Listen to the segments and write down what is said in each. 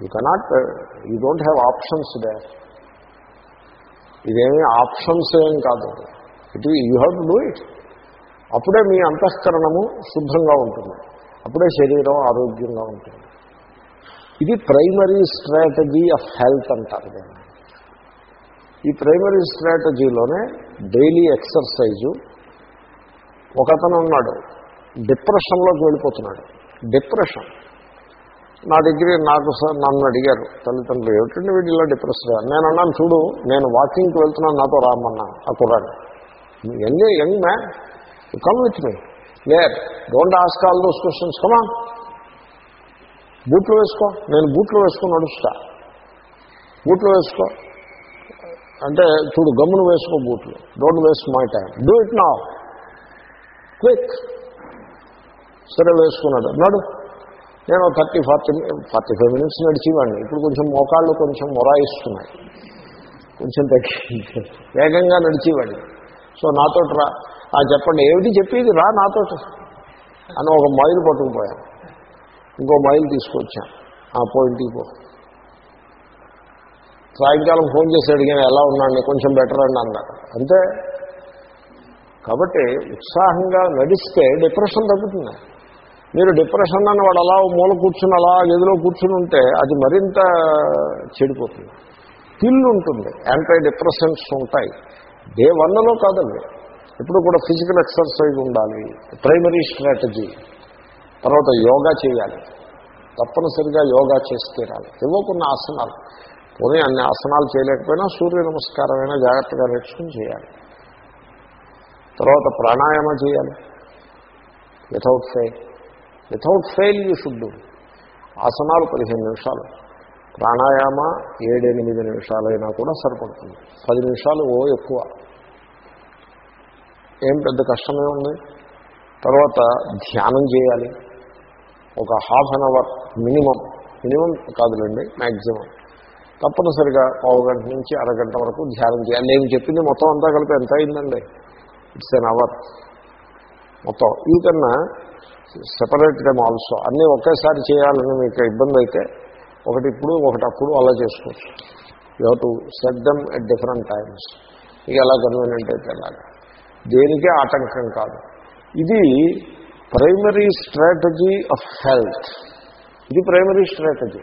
You cannot you don't have options day ఇదేమీ options ఏం కాదు. It you have to do it అప్పుడే మీ అంతఃకరణము శుద్ధంగా ఉంటుంది. అప్పుడే శరీరం ఆరోగ్యంగా ఉంటుంది. ఇది ప్రైమరీ స్ట్రాటజీ ఆఫ్ హెల్త్ అంటారు దాన్ని. ఈ ప్రైమరీ స్ట్రాటజీలోనే డైలీ ఎక్సర్సైజు ఒకతను ఉన్నాడు. డిప్రెషన్లోకి వెళ్ళిపోతున్నాడు. డిప్రెషన్ నా దగ్గర నాకు సార్ నన్ను అడిగారు తల్లిదండ్రులు ఏమిటండి వీడు ఇలా డిప్రెస్ నేను అన్నాను చూడు నేను వాకింగ్కి వెళ్తున్నాను నాతో రామన్నా ఆ కుర్రాడు. Young young man come with me లేర్ don't ask all those questions కమా బూట్లు వేసుకో. నేను బూట్లు వేసుకొని నడుస్తా. బూట్లు వేసుకో. అంటే చూడు గమ్మును వేసుకో బూట్లు. Don't waste my time do it నా క్విక్ సరే వేసుకున్నాడు. నడు. నేను thirty forty forty five minutes నడిచేవాడిని. ఇప్పుడు కొంచెం మోకాళ్ళు కొంచెం మొరాయిస్తున్నాయి. కొంచెం తగ్గి వేగంగా నడిచేవాడిని. సో నాతో రా. ఆ చెప్పండి. ఏమిటి చెప్పేది? రా నాతో అని ఒక మైల్ పట్టుకుపోయాను. ఇంకో మైల్ తీసుకొచ్చాను. ఆ పోయింటికి పో. సాయంకాలం ఫోన్ చేసి అడిగాను ఎలా ఉన్నాను కొంచెం బెటర్ అండి అన్నారు. అంతే. కాబట్టి ఉత్సాహంగా నడిస్తే డిప్రెషన్ తగ్గుతుంది. మీరు డిప్రెషన్ అని వాడు అలా మూల కూర్చుని అలా గదిలో కూర్చుని ఉంటే అది మరింత చెడిపోతుంది. పిల్లు ఉంటుంది యాంటీ డిప్రెషన్స్ ఉంటాయి. డే వన్లో కాదండి. ఇప్పుడు కూడా ఫిజికల్ ఎక్సర్సైజ్ ఉండాలి ప్రైమరీ స్ట్రాటజీ. తర్వాత యోగా చేయాలి. తప్పనిసరిగా యోగా చేసి తీరాలి ఏవో కొన్ని ఆసనాలు. పోనీ అన్ని ఆసనాలు చేయలేకపోయినా సూర్య నమస్కారమైనా జాగ్రత్తగా నేర్చుకుని చేయాలి. తర్వాత ప్రాణాయామ చేయాలి. Without fail without fail you should do ఆసనాలు పదిహేను నిమిషాలు. ప్రాణాయామ ఏడెనిమిది నిమిషాలైనా కూడా సరిపడుతుంది. పది నిమిషాలు ఓ ఎక్కువ. ఏం పెద్ద కష్టమే ఉంది? తర్వాత ధ్యానం చేయాలి. ఒక half an hour minimum minimum కాదులండి maximum తప్పనిసరిగా పావు గంట నుంచి అరగంట వరకు ధ్యానం చేయాలి. నేను చెప్పింది మొత్తం అంతా కలిపి ఎంత అయిందండి? ఇట్స్ ఎన్ అవర్ మొత్తం. ఈ కన్నా సెపరేట్ దెమ్ ఆల్సో అన్నీ ఒకేసారి చేయాలని మీకు ఇబ్బంది అయితే ఒకటి ఇప్పుడు ఒకటి అప్పుడు అలా చేసుకోవచ్చు. You have to set them at different times ఇక ఎలా కన్వీనియంట్ అయితే అలాగా. దేనికే ఆటంకం కాదు. ఇది ప్రైమరీ స్ట్రాటజీ ఆఫ్ హెల్త్ ఇది ప్రైమరీ స్ట్రాటజీ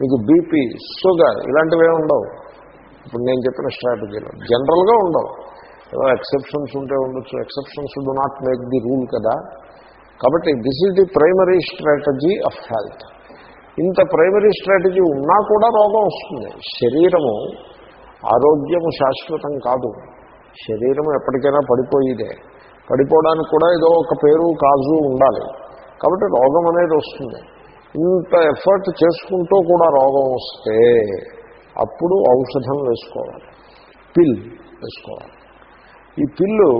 మీకు బీపీ షుగర్ ఇలాంటివే ఉండవు. ఇప్పుడు నేను చెప్పిన స్ట్రాటజీలో జనరల్గా ఉండవు. ఏదో ఎక్సెప్షన్స్ ఉంటే ఉండొచ్చు. Exceptions do not make the rule కదా. కాబట్టి this is the primary strategy of health ఇంత ప్రైమరీ స్ట్రాటజీ ఉన్నా కూడా రోగం వస్తుంది. శరీరము ఆరోగ్యము శాశ్వతం కాదు. శరీరం ఎప్పటికైనా పడిపోయేదే. పడిపోవడానికి కూడా ఏదో ఒక పేరు కాజు ఉండాలి. కాబట్టి రోగం అనేది వస్తుంది. ఇంత ఎఫర్ట్ చేసుకుంటూ కూడా రోగం వస్తే అప్పుడు ఔషధం వేసుకోవాలి. పిల్ వేసుకోవాలి. ఈ పిల్లు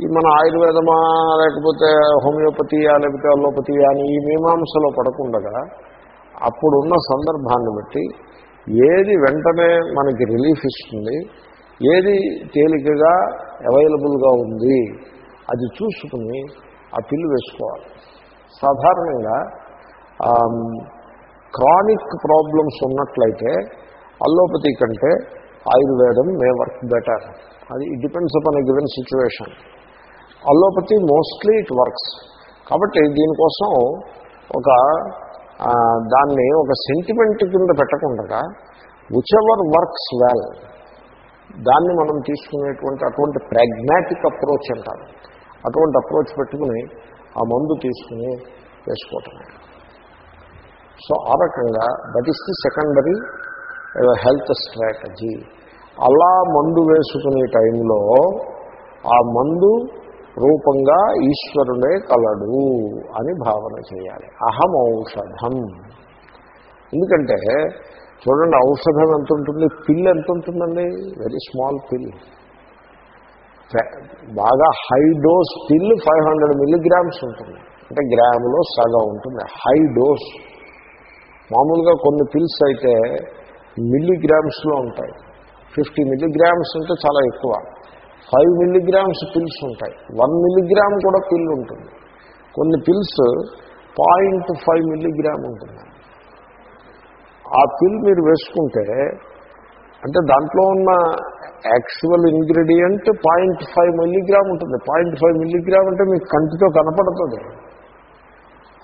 ఈ మన ఆయుర్వేదమా లేకపోతే హోమియోపతియా లేకపోతే అలోపతియా అని ఈ మీమాంసలో పడకుండగా అప్పుడున్న సందర్భాన్ని బట్టి ఏది వెంటనే మనకి రిలీఫ్ ఇస్తుంది ఏది తేలికగా అవైలబుల్గా ఉంది అది చూసుకుని ఆ పిల్లు వేసుకోవాలి. సాధారణంగా క్రానిక్ ప్రాబ్లమ్స్ ఉన్నట్లయితే అల్లోపతి కంటే ఆయుర్వేదం మే వర్క్ బెటర్. అది it depends upon a given situation allopathy mostly it works కాబట్టి దీనికోసం ఒక దాన్ని ఒక సెంటిమెంట్ కింద పెట్టకుండా విచ్ ఎవర్ వర్క్స్ వెల్ దాన్ని మనం తీసుకునేటువంటి అటువంటి ప్రాగ్మాటిక్ అప్రోచ్ అంటారు. అటువంటి అప్రోచ్ పెట్టుకుని ఆ మందు తీసుకుని వేసుకోవటమే. సో ఆ రకంగా that is the secondary health strategy అలా మందు వేసుకునే టైంలో ఆ మందు రూపంగా ఈశ్వరుడే కలడు అని భావన చేయాలి. అహం ఔషధం. ఎందుకంటే చూడండి ఔషధం ఎంత ఉంటుంది పిల్ ఎంత ఉంటుందండి వెరీ స్మాల్ పిల్ బాగా high dose pill five hundred milligrams ఉంటుంది. అంటే గ్రాములో సగం ఉంటుంది. హై డోస్ మామూలుగా కొన్ని పిల్స్ అయితే మిల్లీగ్రామ్స్లో ఉంటాయి. ఫిఫ్టీ మిల్లీగ్రామ్స్ అంటే చాలా ఎక్కువ. ఫైవ్ మిల్లీగ్రామ్స్ పిల్స్ ఉంటాయి. వన్ మిల్లీగ్రామ్ కూడా పిల్ ఉంటుంది. కొన్ని పిల్స్ పాయింట్ ఫైవ్ మిల్లీగ్రామ్ ఉంటుంది. ఆ పిల్ మీరు వేసుకుంటే అంటే దాంట్లో ఉన్న actual ingredient point five milligram ఉంటుంది. పాయింట్ ఫైవ్ మిల్లీగ్రామ్ అంటే మీకు కంటితో కనపడుతుంది.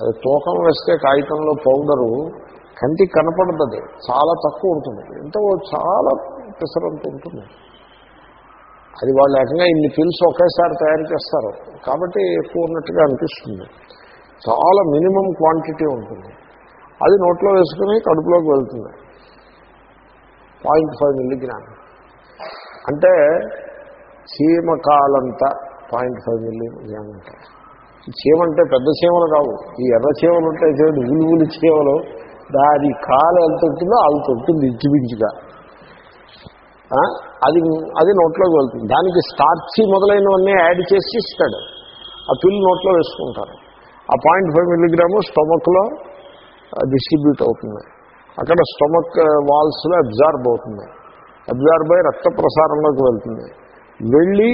అది తూకం వేస్తే కాగితంలో పౌడరు కంటికి కనపడుతుంది. చాలా తక్కువ ఉంటుంది. ఎంతో చాలా పెసరంత ఉంటుంది. అది వాళ్ళు ఏకంగా ఇన్ని పిల్స్ ఒకేసారి తయారు చేస్తారు. కాబట్టి ఎక్కువ ఉన్నట్టుగా అనిపిస్తుంది. చాలా మినిమం క్వాంటిటీ ఉంటుంది. అది నోట్లో వేసుకుని కడుపులోకి వెళ్తుంది. Point five milligram. అంటే చీమకాలంత పాయింట్ ఫైవ్ మిల్లీగ్రామ్ ఉంటాయి చీమ అంటే పెద్ద చీమలు కావు. ఈ ఎర్ర చీమలు ఉంటాయి చూడండి ఉలి చీమలు. దాని కాలు ఎంత ఉంటుందో అంత ఉంటుంది ఇంచుమించుగా. అది అది నోట్లోకి వెళ్తుంది. దానికి స్టార్చి మొదలైనవన్నీ యాడ్ చేసి ఇస్తాడు. ఆ పిల్లి నోట్లో వేసుకుంటారు. ఆ పాయింట్ ఫైవ్ మిల్లీగ్రాము స్టొమక్లో డిస్ట్రిబ్యూట్ అవుతుంది. అక్కడ స్టొమక్ వాల్స్లో అబ్జార్బ్ అవుతుంది. అబ్జార్బ్ అయి రక్త ప్రసారంలోకి వెళ్తుంది. వెళ్ళి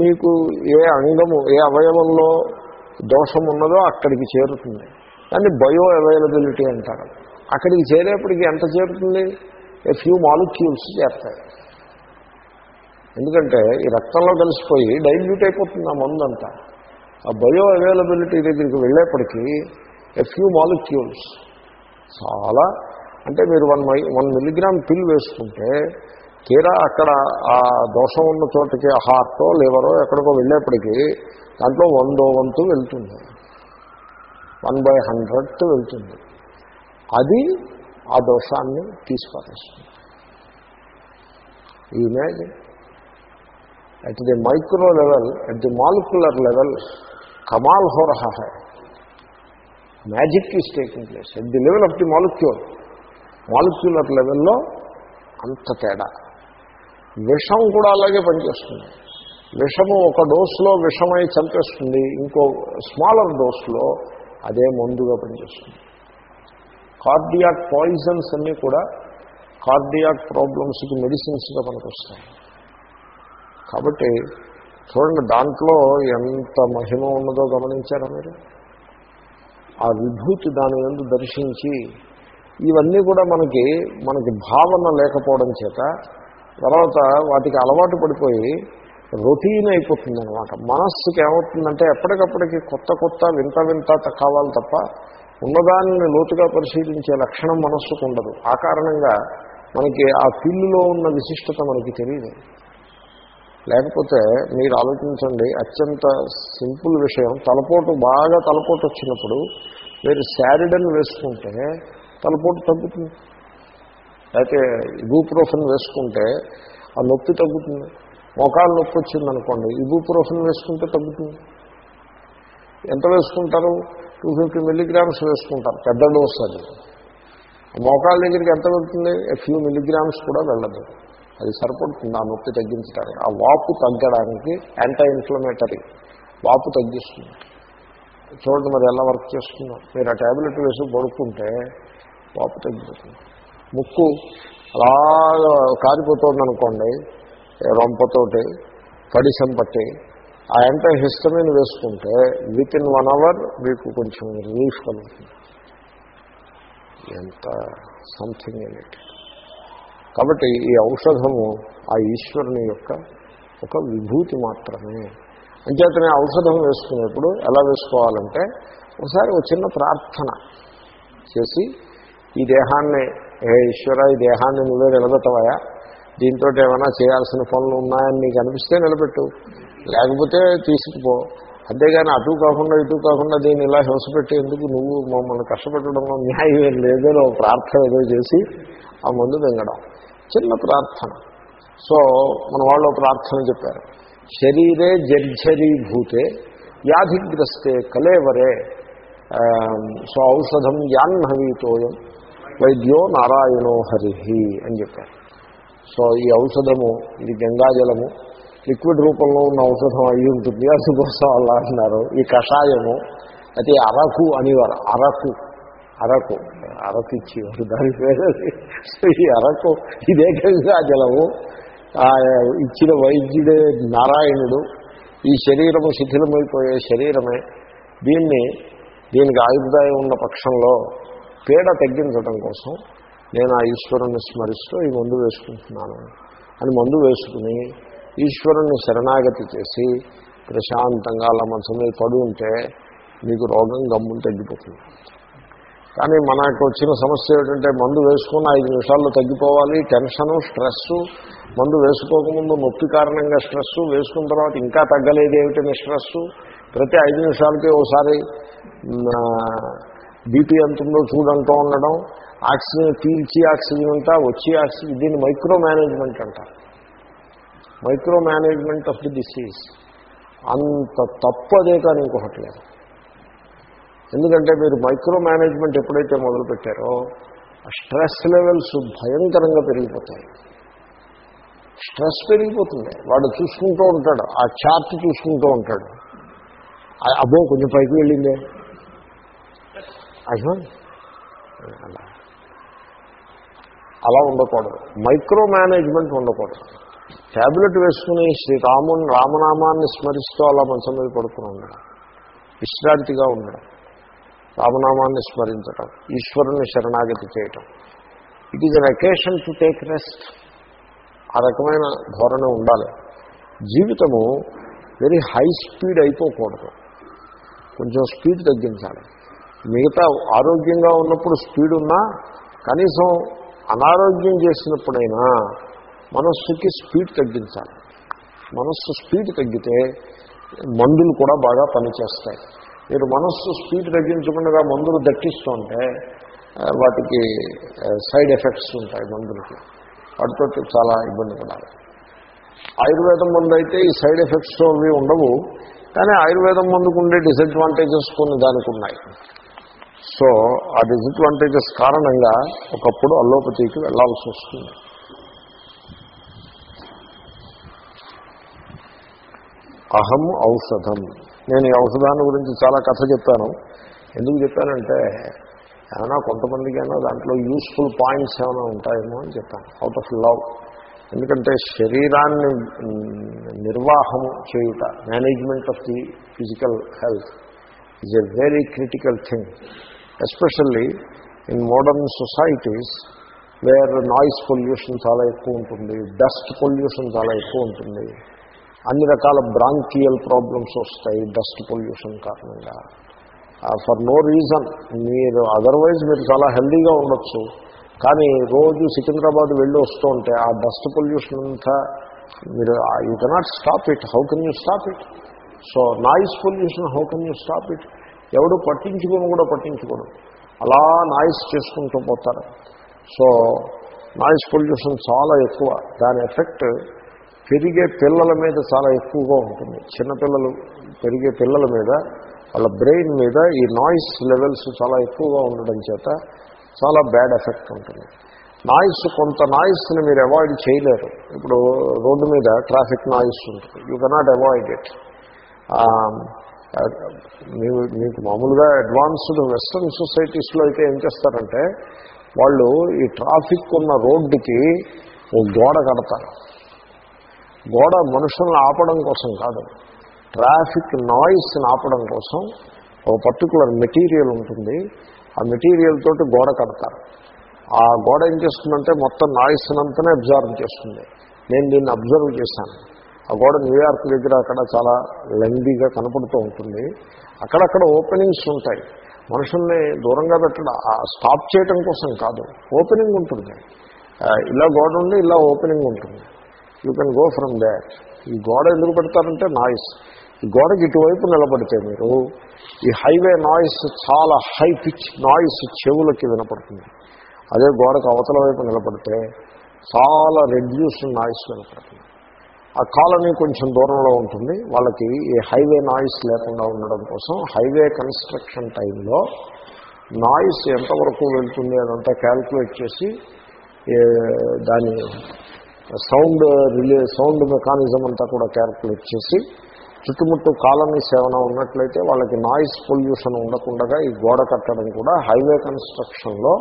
మీకు ఏ అంగము ఏ అవయవంలో దోషం ఉన్నదో అక్కడికి చేరుతుంది. దాన్ని బయో అవైలబిలిటీ అంటారు. అక్కడికి చేరేప్పటికి ఎంత చేరుతుంది? ఏ ఫ్యూ మాలిక్యూల్స్ చేరుతాయి. ఎందుకంటే ఈ రక్తంలో కలిసిపోయి డైల్యూట్ అయిపోతుంది ఆ మందంతా. ఆ బయో అవైలబిలిటీ దగ్గరికి వెళ్ళేప్పటికీ ఎ ఫ్యూ మాలిక్యూల్స్ చాలా అంటే మీరు వన్ మై వన్ మిల్లీగ్రామ్ పిల్ వేసుకుంటే తీరా అక్కడ ఆ దోషం ఉన్న చోటకి హార్టో లివరో ఎక్కడికో వెళ్ళేప్పటికీ దాంట్లో వందో వంతు వెళ్తుంది. వన్ బై హండ్రెడ్ వెళ్తుంది. అది ఆ దోషాన్ని తీసుకొస్తుంది ఈ imagine at the micro level, at the molecular level, kamal ho raha hai. Magic is taking place. At the level of the molecule, molecular లెవెల్లో అంత తేడా విషం కూడా అలాగే పనిచేస్తుంది విషము ఒక డోస్లో విషమై చంపేస్తుంది ఇంకో స్మాలర్ డోస్లో అదే మందుగా పనిచేస్తుంది కార్డియాక్ పాయిజన్స్ అన్నీ కూడా కార్డియాక్ ప్రాబ్లమ్స్కి మెడిసిన్స్గా పనికొస్తాయి. కాబట్టి చూడండి దాంట్లో ఎంత మహిమ ఉన్నదో గమనించారా మీరు? ఆ విభూతి దాని ఎందు దర్శించి ఇవన్నీ కూడా మనకి మనకి భావన లేకపోవడం చేత తర్వాత వాటికి అలవాటు పడిపోయి రొటీన్ అయిపోతుందనమాట మనస్సుకి ఏమవుతుందంటే ఎప్పటికప్పటికి కొత్త కొత్త వింత వింత కావాలి తప్ప ఉన్నదాన్ని లోతుగా పరిశీలించే లక్షణం మనస్సుకు ఉండదు. ఆ కారణంగా మనకి ఆ పిల్లులో ఉన్న విశిష్టత మనకి తెలియదు. లేకపోతే మీరు ఆలోచించండి అత్యంత సింపుల్ విషయం తలపోటు బాగా తలపోటు వచ్చినప్పుడు మీరు శారిడన్ వేసుకుంటే తలపోటు తగ్గుతుంది. అయితే ఇబూప్రోఫెన్ వేసుకుంటే ఆ నొప్పి తగ్గుతుంది. మోకాలు నొప్పి వచ్చిందనుకోండి ఇబూప్రోఫెన్ వేసుకుంటే తగ్గుతుంది. ఎంత వేసుకుంటారు? టూ ఫిఫ్టీ మిల్లీగ్రామ్స్ వేసుకుంటారు పెద్ద డోస్ అది. మోకాళ్ళ దగ్గరికి ఎంత వెళ్తుంది? ఫ్యూ మిల్లీగ్రామ్స్ కూడా వెళ్ళదు. అది సరిపడుతుంది ఆ నొప్పి తగ్గించడానికి. ఆ వాపు తగ్గడానికి యాంటీ ఇన్ఫ్లమేటరీ వాపు తగ్గిస్తుంది. చూడండి మరి ఎలా వర్క్ చేస్తుందో. మీరు ఆ ట్యాబ్లెట్ వేసి పడుకుంటే వాపు తగ్గిపోతుంది. ముక్కు అలాగా కారిపోతుంది అనుకోండి రొంపతోటి పడిసం పట్టి ఆ యాంటీ హిస్టమిన్ వేసుకుంటే విత్ ఇన్ వన్ అవర్ మీకు కొంచెం రిలీఫ్ కలుగుతుంది. ఎంత సంథింగ్ ఇన్ ఇట్ కాబట్టి ఈ ఔషధము ఆ ఈశ్వరుని యొక్క ఒక విభూతి మాత్రమే. అంచేతనే ఔషధం వేసుకునేప్పుడు ఎలా వేసుకోవాలంటే ఒకసారి ఒక చిన్న ప్రార్థన చేసి ఈ దేహాన్ని ఏ ఈశ్వర ఈ దేహాన్ని నువ్వే నిలబెట్టవయా దీంతో ఏమైనా చేయాల్సిన పనులు ఉన్నాయని నీకు అనిపిస్తే నిలబెట్టు. లేకపోతే తీసుకుపో అంతేగాని అటు కాకుండా ఇటు కాకుండా దీన్ని ఇలా హింసపెట్టి ఎందుకు నువ్వు మమ్మల్ని కష్టపెట్టడంలో న్యాయం ఏం లేదో ప్రార్థన ఏదో చేసి ఆ మందు వెంగడం చిన్న ప్రార్థన. సో మన వాళ్ళు ప్రార్థన చెప్పారు. శరీరే జర్జరీభూతే వ్యాధిగ్రస్తే కలేవరే. సో ఔషధం యాన్నవీతోయం వైద్యో నారాయణో హరిహి అని చెప్పారు. సో ఈ ఔషధము ఇది గంగాజలము లిక్విడ్ రూపంలో ఉన్న ఔషధం అయి ఉంటుంది. అందుకోసం అలా అంటున్నారు. ఈ కషాయము అయితే అరకు అనేవారు అరకు అరకు అరకు ఇచ్చేవారు. దాని పేరు ఈ అరకు ఇదే గంగాజలము ఆ ఇచ్చిన వైద్యుడే నారాయణుడు. ఈ శరీరము శిథిలమైపోయే శరీరమే. దీన్ని దీనికి ఆయుర్దాయం ఉన్న పక్షంలో పీడ తగ్గించడం కోసం నేను ఆ ఈశ్వరుని స్మరిస్తూ ఈ మందు వేసుకుంటున్నాను. అని మందు వేసుకుని ఈశ్వరుణ్ణి శరణాగతి చేసి ప్రశాంతంగా అలా మనసు మీద పడి ఉంటే మీకు రోగం గమ్మును తగ్గిపోతుంది. కానీ మనకు వచ్చిన సమస్య ఏంటంటే మందు వేసుకున్న ఐదు నిమిషాల్లో తగ్గిపోవాలి టెన్షను స్ట్రెస్సు మందు వేసుకోకముందు నొప్పి కారణంగా స్ట్రెస్సు వేసుకున్న తర్వాత ఇంకా తగ్గలేదు ఏమిటని స్ట్రెస్సు ప్రతి ఐదు నిమిషాలకి ఒకసారి బీపీ ఎంత ఉందో చూడంటూ ఉండడం ఆక్సిజన్ పీల్చి ఆక్సిజన్ అంతా వచ్చి ఆక్సిజన్ దీన్ని మైక్రో మేనేజ్మెంట్ అంటారు. Micro management of the disease అంత తప్పు అదే కానీ ఇంకొకటి లేదు. ఎందుకంటే మీరు మైక్రో మేనేజ్మెంట్ ఎప్పుడైతే మొదలుపెట్టారో స్ట్రెస్ లెవెల్స్ భయంకరంగా పెరిగిపోతాయి. స్ట్రెస్ పెరిగిపోతుంది. వాడు చూసుకుంటూ ఉంటాడు. ఆ చార్ట్ చూసుకుంటూ ఉంటాడు. అబ్బో కొంచెం పైకి వెళ్ళిందే. అయ్యో. అలా. ఉండకూడదు. మైక్రో మేనేజ్మెంట్ ఉండకూడదు. ట్యాబ్లెట్ వేసుకుని శ్రీరాముని రామనామాన్ని స్మరిస్తూ అలా మంచం మీద పడుకుని ఉండడం. విశ్రాంతిగా ఉండడం. రామనామాన్ని స్మరించడం. ఈశ్వరుని శరణాగతి చేయటం. It is an occasion to take rest ఆ రకమైన ధోరణి ఉండాలి. జీవితము వెరీ హై స్పీడ్ అయిపోకూడదు. కొంచెం స్పీడ్ తగ్గించాలి. మిగతా ఆరోగ్యంగా ఉన్నప్పుడు స్పీడ్ ఉన్నా కనీసం అనారోగ్యం చేసినప్పుడైనా మనస్సుకి స్పీడ్ తగ్గించాలి. మనస్సు స్పీడ్ తగ్గితే మందులు కూడా బాగా పనిచేస్తాయి. మీరు మనస్సు స్పీడ్ తగ్గించకుండా మందులు దట్టిస్తుంటే వాటికి సైడ్ ఎఫెక్ట్స్ ఉంటాయి మందులకి. వాటితో చాలా ఇబ్బంది పడాలి. ఆయుర్వేదం మందు అయితే ఈ సైడ్ ఎఫెక్ట్స్ అవి ఉండవు. కానీ ఆయుర్వేదం మందుకు ఉండే డిసడ్వాంటేజెస్ కొన్ని దానికి ఉన్నాయి. సో ఆ డిసడ్వాంటేజెస్ కారణంగా ఒకప్పుడు అల్లోపతికి వెళ్ళాల్సి వస్తుంది. అహం ఔషధం. నేను ఈ ఔషధాన్ని గురించి చాలా కథ చెప్పాను. ఎందుకు చెప్పానంటే ఏమైనా కొంతమందికైనా దాంట్లో యూస్ఫుల్ పాయింట్స్ ఏమైనా ఉంటాయేమో అని చెప్పాను. అవుట్ ఆఫ్ లవ్ ఎందుకంటే శరీరాన్ని నిర్వాహము చేయుట management of the physical health is a very critical thing especially in modern societies where noise pollution చాలా ఎక్కువ ఉంటుంది డస్ట్ పొల్యూషన్ చాలా ఎక్కువ ఉంటుంది. అన్ని రకాల బ్రాంకియల్ ప్రాబ్లమ్స్ వస్తాయి డస్ట్ పొల్యూషన్ కారణంగా. ఫర్ నో రీజన్ మీరు అదర్వైజ్ మీరు చాలా హెల్దీగా ఉండొచ్చు. కానీ రోజు సికింద్రాబాద్ వెళ్ళి వస్తూ ఉంటే ఆ డస్ట్ పొల్యూషన్ అంతా మీరు you cannot stop it how can you stop it so noise pollution how can you stop it ఎవడు పట్టించుకోను కూడా పట్టించుకోడు. అలా నాయిస్ చేసుకుంటూ పోతారు. సో నాయిస్ పొల్యూషన్ చాలా ఎక్కువ. దాని ఎఫెక్ట్ పెరిగే పిల్లల మీద చాలా ఎక్కువగా ఉంటుంది. చిన్నపిల్లలు పెరిగే పిల్లల మీద వాళ్ళ బ్రెయిన్ మీద ఈ నాయిస్ లెవెల్స్ చాలా ఎక్కువగా ఉండడం చేత చాలా బ్యాడ్ ఎఫెక్ట్ ఉంటుంది. నాయిస్ కొంత నాయిస్ని మీరు అవాయిడ్ చేయలేరు. ఇప్పుడు రోడ్డు మీద ట్రాఫిక్ నాయిస్ ఉంటుంది. యూ కెనాట్ అవాయిడ్ ఇట్ మీకు మీకు మామూలుగా అడ్వాన్స్డ్ వెస్ట్రన్ సొసైటీస్లో అయితే ఏం చేస్తారంటే వాళ్ళు ఈ ట్రాఫిక్ ఉన్న రోడ్డుకి ఓ గోడ కడతారు. గోడ మనుషులను ఆపడం కోసం కాదు. ట్రాఫిక్ నాయిస్ని ఆపడం కోసం ఒక పర్టికులర్ మెటీరియల్ ఉంటుంది. ఆ మెటీరియల్ తోటి గోడ కడతారు. ఆ గోడ ఏం చేస్తుందంటే మొత్తం నాయిస్ అంతనే అబ్జర్వ్ చేస్తుంది. నేను దీన్ని అబ్జర్వ్ చేశాను. ఆ గోడ న్యూయార్క్ దగ్గర అక్కడ చాలా లెందీగా కనపడుతూ ఉంటుంది. అక్కడక్కడ ఓపెనింగ్స్ ఉంటాయి. మనుషుల్ని దూరంగా పెట్టడం స్టాప్ చేయటం కోసం కాదు. ఓపెనింగ్ ఉంటుంది. ఇలా గోడ ఉండి ఇలా ఓపెనింగ్ ఉంటుంది. You can go from that. ఈ గోడ ఎందుకు పెడతారంటే నాయిస్. ఈ గోడకి ఇటువైపు నిలబడితే మీరు ఈ హైవే నాయిస్ చాలా హై పిచ్ నాయిస్ చెవులకి వినపడుతుంది. అదే గోడకు అవతల వైపు నిలబడితే చాలా రెడ్యూస్ నాయిస్ వినపడుతుంది. ఆ కాలనీ కొంచెం దూరంలో ఉంటుంది. వాళ్ళకి ఈ హైవే నాయిస్ లేకుండా ఉండడం కోసం హైవే కన్స్ట్రక్షన్ టైంలో నాయిస్ ఎంతవరకు వెళ్తుంది అదంతా క్యాల్కులేట్ చేసి దాని సౌండ్ రిలే సౌండ్ మెకానిజం అంతా కూడా క్యాల్కులేట్ చేసి చుట్టుముట్టు కాలనీస్ ఏమైనా ఉన్నట్లయితే వాళ్ళకి నాయిస్ పొల్యూషన్ ఉండకుండా ఈ గోడ కట్టడం కూడా హైవే కన్స్ట్రక్షన్లో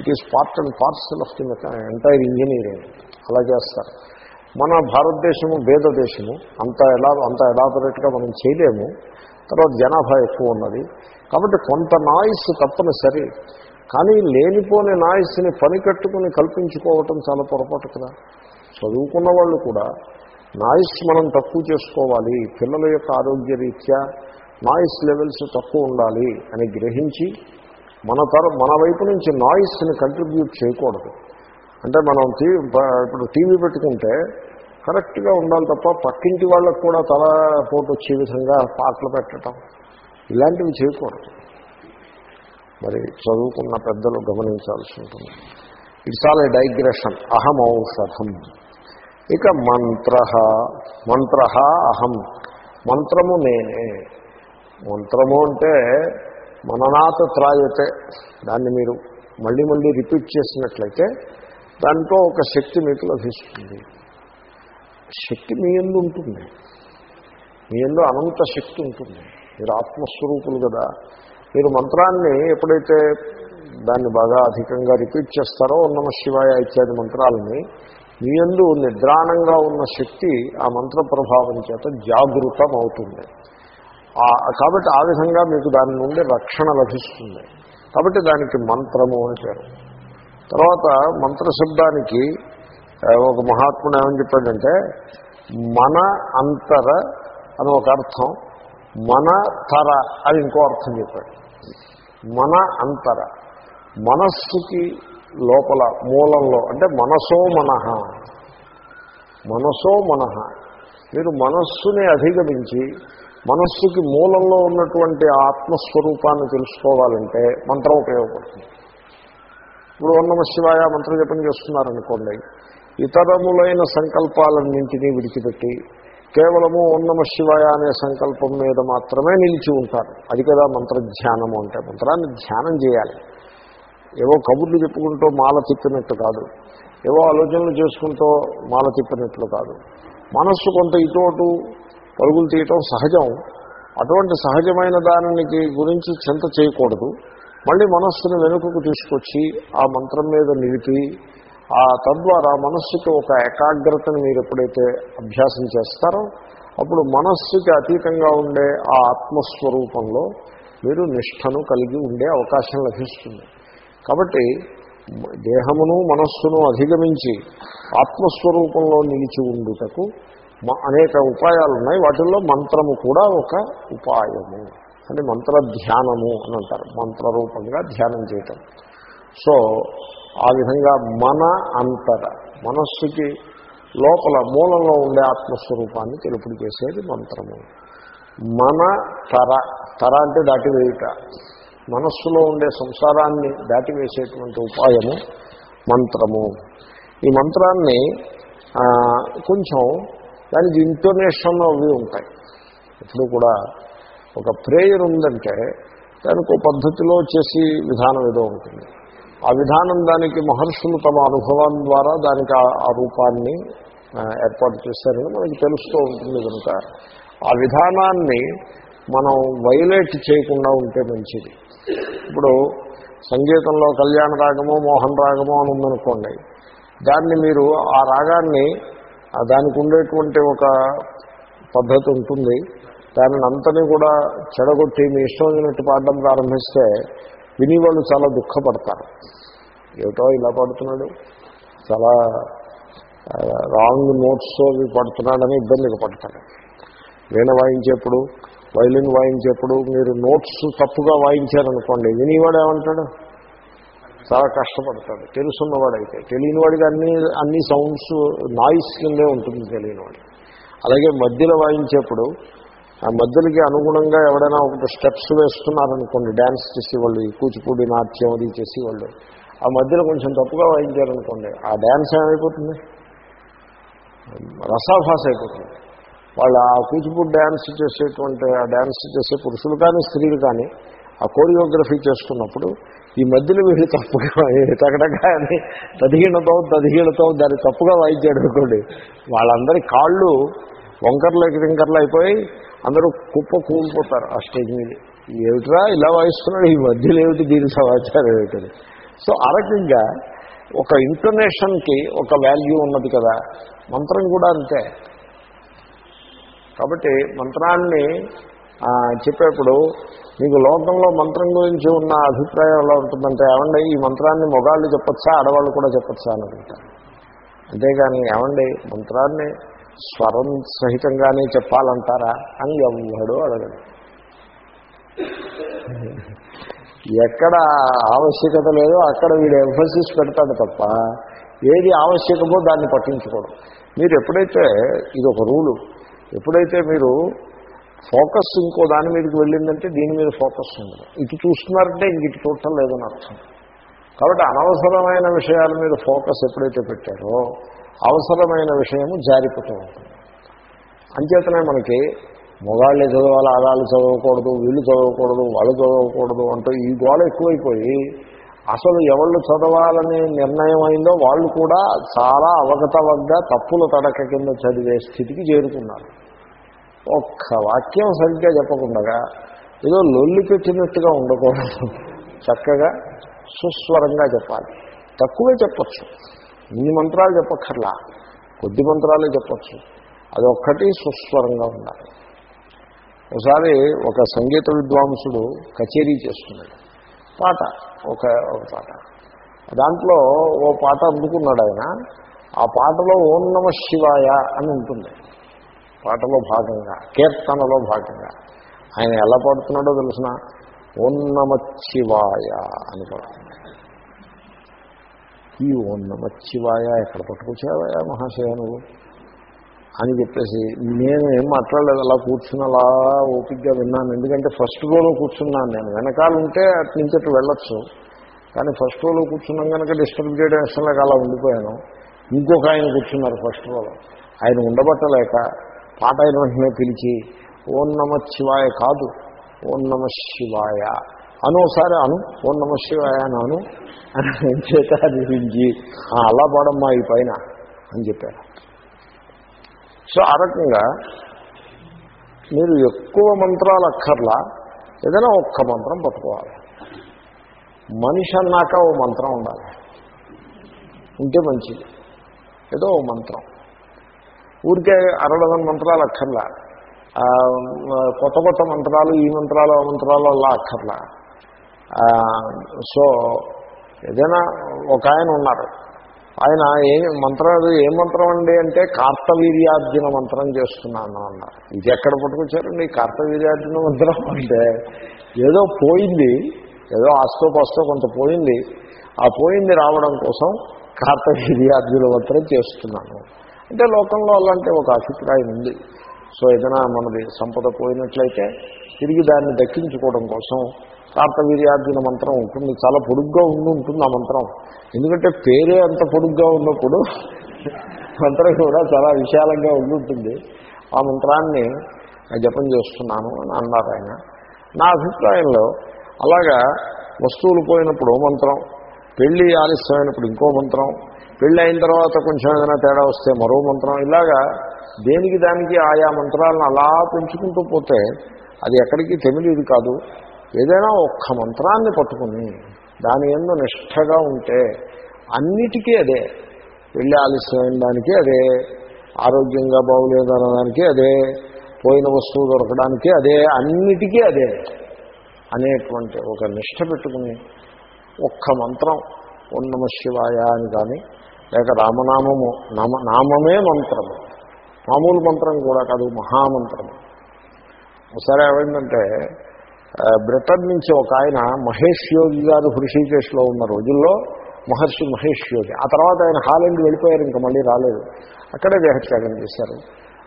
it is part and parcel of the entire engineering. అలా చేస్తారు. మన భారతదేశము భేద దేశము అంత ఎలా అంత ఎలాబొరేట్గా మనం చేయలేము. తర్వాత జనాభా ఎక్కువ ఉన్నది. కాబట్టి కొంత నాయిస్ తప్పనిసరి. కానీ లేనిపోని నాయిస్ని పని కట్టుకుని కల్పించుకోవటం చాలా పొరపాటు కదా. చదువుకున్న వాళ్ళు కూడా నాయిస్ మనం తక్కువ చేసుకోవాలి పిల్లల యొక్క ఆరోగ్య రీత్యా నాయిస్ లెవెల్స్ తక్కువ ఉండాలి అని గ్రహించి మన తర మన వైపు నుంచి నాయిస్ని కంట్రిబ్యూట్ చేయకూడదు. అంటే మనం టీవీ ఇప్పుడు టీవీ పెట్టుకుంటే కరెక్ట్గా ఉండాలి తప్ప పక్కింటి వాళ్ళకు కూడా తల పోటు వచ్చే విధంగా పాటలు పెట్టడం ఇలాంటివి చేయకూడదు. మరి చదువుకున్న పెద్దలు గమనించాల్సి ఉంటుంది. ఇట్స్ ఆల్ ఏ డైగ్రెషన్ అహం ఔషధం ఇక మంత్ర. మంత్ర అహం. మంత్రము నేనే. మంత్రము అంటే మననాథ త్రాయతే. దాన్ని మీరు మళ్ళీ మళ్ళీ రిపీట్ చేసినట్లయితే దాంట్లో ఒక శక్తి మీకు లభిస్తుంది. శక్తి మీ ఎందు ఉంటుంది. మీ ఎందు అనంత శక్తి ఉంటుంది. మీరు ఆత్మస్వరూపులు కదా. మీరు మంత్రాన్ని ఎప్పుడైతే దాన్ని బాగా అధికంగా రిపీట్ చేస్తారో ఉన్నమ శివాయ ఇత్యాది మంత్రాలని మీ అందు నిద్రాణంగా ఉన్న శక్తి ఆ మంత్ర ప్రభావం చేత జాగృతం అవుతుంది కాబట్టి ఆ విధంగా మీకు దాని నుండి రక్షణ లభిస్తుంది. కాబట్టి దానికి మంత్రము అని పేరు. తర్వాత మంత్రశబ్దానికి ఒక మహాత్ముడు ఏమని చెప్పాడంటే మన అంతర అని ఒక అర్థం మన తర అని ఇంకో అర్థం చెప్పాడు. మన అంతర మనస్సుకి లోపల మూలంలో అంటే మనసో మనహ మనసో మనహ మీరు మనస్సుని అధిగమించి మనస్సుకి మూలంలో ఉన్నటువంటి ఆత్మస్వరూపాన్ని తెలుసుకోవాలంటే మంత్రం ఉపయోగపడుతుంది. ఇప్పుడు ఓన్నమ శివాయ మంత్ర జపం చేస్తున్నారనుకోండి ఇతరములైన సంకల్పాలన్నింటినీ విడిచిపెట్టి కేవలము ఓన్నమ శివాయ అనే సంకల్పం మీద మాత్రమే నిలిచి ఉంటారు. అది కదా మంత్రధ్యానము అంటే మంత్రాన్ని ధ్యానం చేయాలి. ఏవో కబుర్లు చెప్పుకుంటూ మాల తిప్పినట్టు కాదు. ఏవో ఆలోచనలు చేసుకుంటూ మాల తిప్పినట్లు కాదు. మనస్సు కొంత ఇటోటు పరుగులు తీయటం సహజం. అటువంటి సహజమైన దానికి గురించి చింత చేయకూడదు. మళ్ళీ మనస్సును వెనుకకు తీసుకొచ్చి ఆ మంత్రం మీద నిలిపి ఆ తద్వారా మనస్సుకి ఒక ఏకాగ్రతను మీరు ఎప్పుడైతే అభ్యాసం చేస్తారో అప్పుడు మనస్సుకి అతీతంగా ఉండే ఆ ఆత్మస్వరూపంలో మీరు నిష్టను కలిగి ఉండే అవకాశం లభిస్తుంది. కాబట్టి దేహమును మనస్సును అధిగమించి ఆత్మస్వరూపంలో నిలిచి ఉండుటకు అనేక ఉపాయాలు ఉన్నాయి వాటిల్లో మంత్రము కూడా ఒక ఉపాయము అంటే మంత్ర ధ్యానము అని అంటారు. మంత్రరూపంగా ధ్యానం చేయటం. సో ఆ విధంగా మన అంతర మనస్సుకి లోపల మూలంలో ఉండే ఆత్మస్వరూపాన్ని తెలుపుడు చేసేది మంత్రము. మన తర తర అంటే దాటివేయుట. మనస్సులో ఉండే సంసారాన్ని దాటివేసేటువంటి ఉపాయము మంత్రము. ఈ మంత్రాన్ని కొంచెం దానికి ఇంటోనేషన్ అవి ఉంటాయి. ఇప్పుడు కూడా ఒక ప్రేయర్ ఉందంటే దానికి ఒక పద్ధతిలో చేసి విధానం ఏదో ఉంటుంది. ఆ విధానం దానికి మహర్షులు తమ అనుభవం ద్వారా దానికి ఆ రూపాన్ని ఏర్పాటు చేశారని మనకి తెలుస్తూ ఉంటుంది కనుక. ఆ విధానాన్ని మనం వైలేట్ చేయకుండా ఉంటే మంచిది. ఇప్పుడు సంగీతంలో కళ్యాణ రాగమో మోహన్ రాగమో అని ఉందనుకోండి. దాన్ని మీరు ఆ రాగాన్ని దానికి ఉండేటువంటి ఒక పద్ధతి ఉంటుంది. దానిని అంతని కూడా చెడగొట్టి మీ ఇష్టం వచ్చినట్టు పాడడం ప్రారంభిస్తే వినివాళ్ళు చాలా దుఃఖపడతారు. ఏమిటో ఇలా పడుతున్నాడు. చాలా రాంగ్ నోట్స్ అవి పడుతున్నాడని ఇబ్బందిగా పడతాడు. వీణ వాయించేప్పుడు వైలిన్ వాయించేప్పుడు మీరు నోట్స్ తప్పుగా వాయించారనుకోండి వినివాడు ఏమంటాడు? చాలా కష్టపడతాడు. తెలుసున్నవాడైతే. తెలియనివాడికి అన్ని అన్ని సౌండ్స్ నాయిస్ కిందే ఉంటుంది తెలియనివాడు. అలాగే మధ్యలో వాయించేప్పుడు ఆ మధ్యలకి అనుగుణంగా ఎవడైనా ఒకటి స్టెప్స్ వేస్తున్నారనుకోండి డ్యాన్స్ చేసేవాళ్ళు కూచిపూడి నాట్యం అది చేసేవాళ్ళు ఆ మధ్యలో కొంచెం తప్పుగా వాయించారనుకోండి ఆ డ్యాన్స్ ఏమైపోతుంది? రసాభాస అయిపోతుంది. వాళ్ళు ఆ కూచిపూడి డ్యాన్స్ చేసేటువంటి ఆ డ్యాన్స్ చేసే పురుషులు కానీ స్త్రీలు కానీ ఆ కోరియోగ్రఫీ చేసుకున్నప్పుడు ఈ మధ్యలో వీళ్ళు తప్పుగా తగడగా అని తదిహీనతో తదిహీనతో దాన్ని తప్పుగా వాయించాడు అనుకోండి. వాళ్ళందరి కాళ్ళు వంకర్లు టింకర్లు అయిపోయి అందరూ కుప్ప కూలిపోతారు ఆ స్టేజ్ మీద. ఏమిట్రా ఇలా వాయిస్తున్నాడు? ఈ మధ్యలో ఏమిటి దీని సమాచారం ఏమిటది సో ఆ రకంగా ఒక ఇంటర్నేషన్కి ఒక వాల్యూ ఉన్నది కదా. మంత్రం కూడా అంతే. కాబట్టి మంత్రాన్ని చెప్పేప్పుడు మీకు లోకంలో మంత్రం గురించి ఉన్న అభిప్రాయం ఎలా ఉంటుందంటే ఏమండి ఈ మంత్రాన్ని మొగాళ్ళు చెప్పొచ్చా ఆడవాళ్ళు కూడా చెప్పొచ్చా అని అడుగుతారు. అంతేగాని ఏమండి మంత్రాన్ని స్వరం సహితంగానే చెప్పాలంటారా అని ఎవ్వడు అడగడు. ఎక్కడ ఆవశ్యకత లేదో అక్కడ వీడు ఎంఫసిస్ పెడతాడు తప్ప ఏది ఆవశ్యకమో దాన్ని పట్టించుకోడు. మీరు ఎప్పుడైతే ఇది ఒక రూలు ఎప్పుడైతే మీరు ఫోకస్ ఇంకో దాని మీదకి వెళ్ళిందంటే దీని మీద ఫోకస్ ఉండదు. ఇటు చూస్తున్నారంటే ఇంక ఇటు చూడటం లేదని అర్థం. కాబట్టి అనవసరమైన విషయాల మీద ఫోకస్ ఎప్పుడైతే పెట్టారో అవసరమైన విషయము జారిపోతూ ఉంటుంది. అంచేతనే మనకి మొగాళ్ళే చదవాలి ఆడాలు చదవకూడదు వీళ్ళు చదవకూడదు వాళ్ళు చదవకూడదు అంటూ ఈ గోళ ఎక్కువైపోయి అసలు ఎవళ్ళు చదవాలని నిర్ణయం అయిందో వాళ్ళు కూడా చాలా అవగతవగ్గా తప్పుల తడక కింద చదివే స్థితికి చేరుకున్నారు. ఒక్క వాక్యం సరిగ్గా చెప్పకుండా ఏదో లొల్లి పెట్టినట్టుగా ఉండకూడదు. చక్కగా సుస్వరంగా చెప్పాలి. తక్కువే చెప్పచ్చు. ఇన్ని మంత్రాలు చెప్పక్కర్లా. కొద్ది మంత్రాలే చెప్పచ్చు. అదొక్కటి సుస్వరంగా ఉండాలి. ఒకసారి ఒక సంగీత విద్వాంసుడు కచేరీ చేస్తున్నాడు. పాట ఒక ఒక పాట. దాంట్లో ఓ పాట అందుకున్నాడు ఆయన. ఆ పాటలో ఓం నమ శివాయ అని ఉంటుంది. పాటలో భాగంగా కీర్తనలో భాగంగా. ఆయన ఎలా పాడుతున్నాడో తెలిసిన? ఓన్నమచ్చివాయ అని పాడుతున్నాడు. ఈ ఓన్నమచ్చివాయ ఎక్కడ పట్టుకొచ్చావా మహాశయనుడు? అని చెప్పేసి నేను ఏం మాట్లాడలేదు అలా కూర్చుని అలా ఓపిక్గా విన్నాను. ఎందుకంటే ఫస్ట్ రోలో కూర్చున్నాను నేను. వెనకాల ఉంటే అటు నుంచి అటు వెళ్ళొచ్చు. కానీ ఫస్ట్ రోలో కూర్చున్నాం కనుక డిస్టర్బ్ చేయడం ఇష్టం లేక అలా ఉండిపోయాను. ఇంకొక ఆయన కూర్చున్నారు ఫస్ట్ రోలో. ఆయన ఉండబట్టలేక పాట అయిన వెంటనే పిలిచి ఓం నమ శివాయ కాదు ఓం నమ శివాయ. అను ఒకసారి అను ఓం నమ శివాయ అని అను అని చేత అనిపించి అలా పాడమ్మా ఈ పైన అని చెప్పారు సో ఆ రకంగా మీరు ఎక్కువ మంత్రాలు అక్కర్లా ఏదైనా ఒక్క మంత్రం పట్టుకోవాలి. మనిషి అన్నాక ఓ మంత్రం ఉండాలి. ఉంటే మంచిది. ఏదో ఓ మంత్రం. ఊరికే అరడదన మంత్రాలు అక్కర్లా. కొత్త కొత్త మంత్రాలు ఈ మంత్రాలు ఆ మంత్రాలు అలా అక్కర్లా. సో ఏదైనా ఒక ఆయన ఉన్నారు. ఆయన ఏ మంత్రం అది ఏ మంత్రం అండి అంటే కార్తవీర్యార్జున మంత్రం చేస్తున్నాను అన్నారు. ఇది ఎక్కడ పట్టుకొచ్చారండి? కార్తవీర్యార్జున మంత్రం అంటే ఏదో పోయింది ఏదో ఆస్తో పాస్తో కొంత పోయింది. ఆ పోయింది రావడం కోసం కార్తవీర్యార్జున మంత్రం చేస్తున్నాను. అంటే లోకంలో అలాంటి ఒక అభిప్రాయం ఉంది. సో ఏదైనా మనది సంపద పోయినట్లయితే తిరిగి దాన్ని దక్కించుకోవడం కోసం కార్తవీర్యార్జున మంత్రం ఉంటుంది. చాలా పొడుగ్గా ఉండి ఉంటుంది ఆ మంత్రం. ఎందుకంటే పేరే అంత పొడుగ్గా ఉన్నప్పుడు మంత్రం కూడా చాలా విశాలంగా ఉండి ఉంటుంది. ఆ మంత్రాన్ని జపం చేస్తున్నాను అని అన్నారు ఆయన. నా అభిప్రాయంలో అలాగా వస్తువులు పోయినప్పుడు మంత్రం పెళ్ళి ఆలస్యమైనప్పుడు ఇంకో మంత్రం పెళ్ళి అయిన తర్వాత కొంచెం ఏదైనా తేడా వస్తే మరో మంత్రం. ఇలాగా దేనికి దానికి ఆయా మంత్రాలను అలా పెంచుకుంటూ పోతే అది ఎక్కడికి తెమిలిది కాదు. ఏదైనా ఒక్క మంత్రాన్ని పట్టుకుని దాని ఎందు నిష్ఠగా ఉంటే అన్నిటికీ అదే. పెళ్ళి ఆలస్యమైన దానికి అదే. ఆరోగ్యంగా బాగులేదనడానికి అదే. పోయిన వస్తువు దొరకడానికి అదే. అన్నిటికీ అదే అనేటువంటి ఒక నిష్ఠ పెట్టుకుని ఒక్క మంత్రం ఓం నమ శివాయ అని కానీ లేక రామనామము నామ నామమే మంత్రము మామూలు మంత్రం కూడా కాదు మహామంత్రము ఒకసారి ఏమైందంటే బ్రిటన్ నుంచి ఒక ఆయన మహేష్ యోగి గారు హృషికేశ్లో ఉన్న రోజుల్లో మహర్షి మహేష్ యోగి. ఆ తర్వాత ఆయన హాలెండ్ వెళ్ళిపోయారు ఇంకా మళ్ళీ రాలేదు. అక్కడే దేహత్యాగం చేశారు.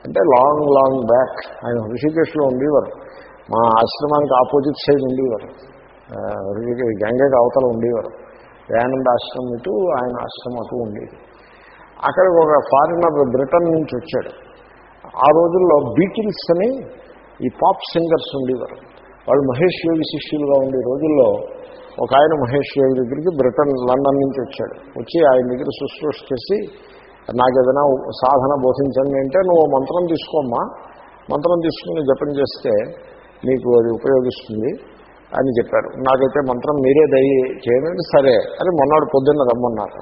అంటే లాంగ్ లాంగ్ బ్యాక్ ఆయన హృషికేశ్లో ఉండేవారు. మా ఆశ్రమానికి ఆపోజిట్ సైడ్ ఉండేవారు. హృషికేశ్ గంగకి అవతల ఉండేవారు. దయానంద ఆశ్రమం ఇటు ఆయన ఆశ్రమం అటు ఉండేది. అక్కడికి ఒక ఫారినర్ బ్రిటన్ నుంచి వచ్చాడు. ఆ రోజుల్లో బీటిల్స్ అని ఈ పాప్ సింగర్స్ ఉండేవారు. వాళ్ళు మహేష్ యోగి శిష్యులుగా ఉండే రోజుల్లో ఒక ఆయన మహేష్ యోగి దగ్గరికి బ్రిటన్ లండన్ నుంచి వచ్చాడు. వచ్చి ఆయన దగ్గర శుశ్రూష చేసి నాకు ఏదైనా సాధన బోధించండి అంటే నువ్వు మంత్రం తీసుకోమ్మా. మంత్రం తీసుకుని జపం చేస్తే నీకు అది ఉపయోగిస్తుంది. అని చెప్పారు నాకైతే మంత్రం మీరే దయ చేయండి సరే అని మొన్నడు పొద్దున్న రమ్మన్నారు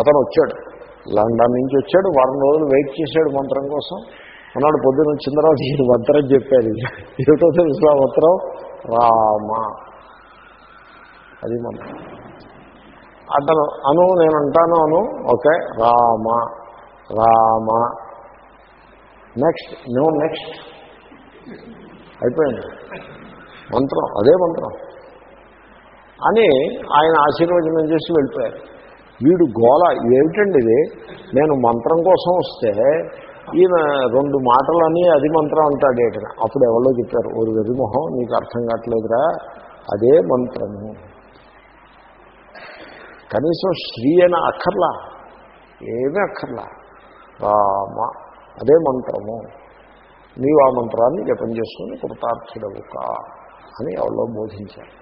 అతను. వచ్చాడు. లండన్ నుంచి వచ్చాడు. వారం రోజులు వెయిట్ చేశాడు మంత్రం కోసం. మొన్నటి పొద్దున్న వచ్చిన తర్వాత ఈ మంత్రం చెప్పారు. ఏమిటో తెలుసు ఆ మంత్రం? రామ. అది మంత్రం. అతను అను నేను అంటాను అను. Okay. Rama. Rama. Next. No next. అయిపోయింది. మంత్రం అదే మంత్రం. అని ఆయన ఆశీర్వచనం చేసి వెళ్ళిపోయారు. వీడు గోల ఏమిటండి ఇది? నేను మంత్రం కోసం వస్తే ఈయన రెండు మాటలని అది మంత్రం అంటాడు ఏటన. అప్పుడు ఎవరో చెప్పారు ఓరు వెరిమొహం నీకు అర్థం కావట్లేదురా అదే మంత్రము. కనీసం శ్రీ అని అక్కర్లా ఏమీ అక్కర్లా. రామ అదే మంత్రము. నీవు ఆ మంత్రాన్ని జపం చేసుకుని కా అని ఎవరో బోధించారు.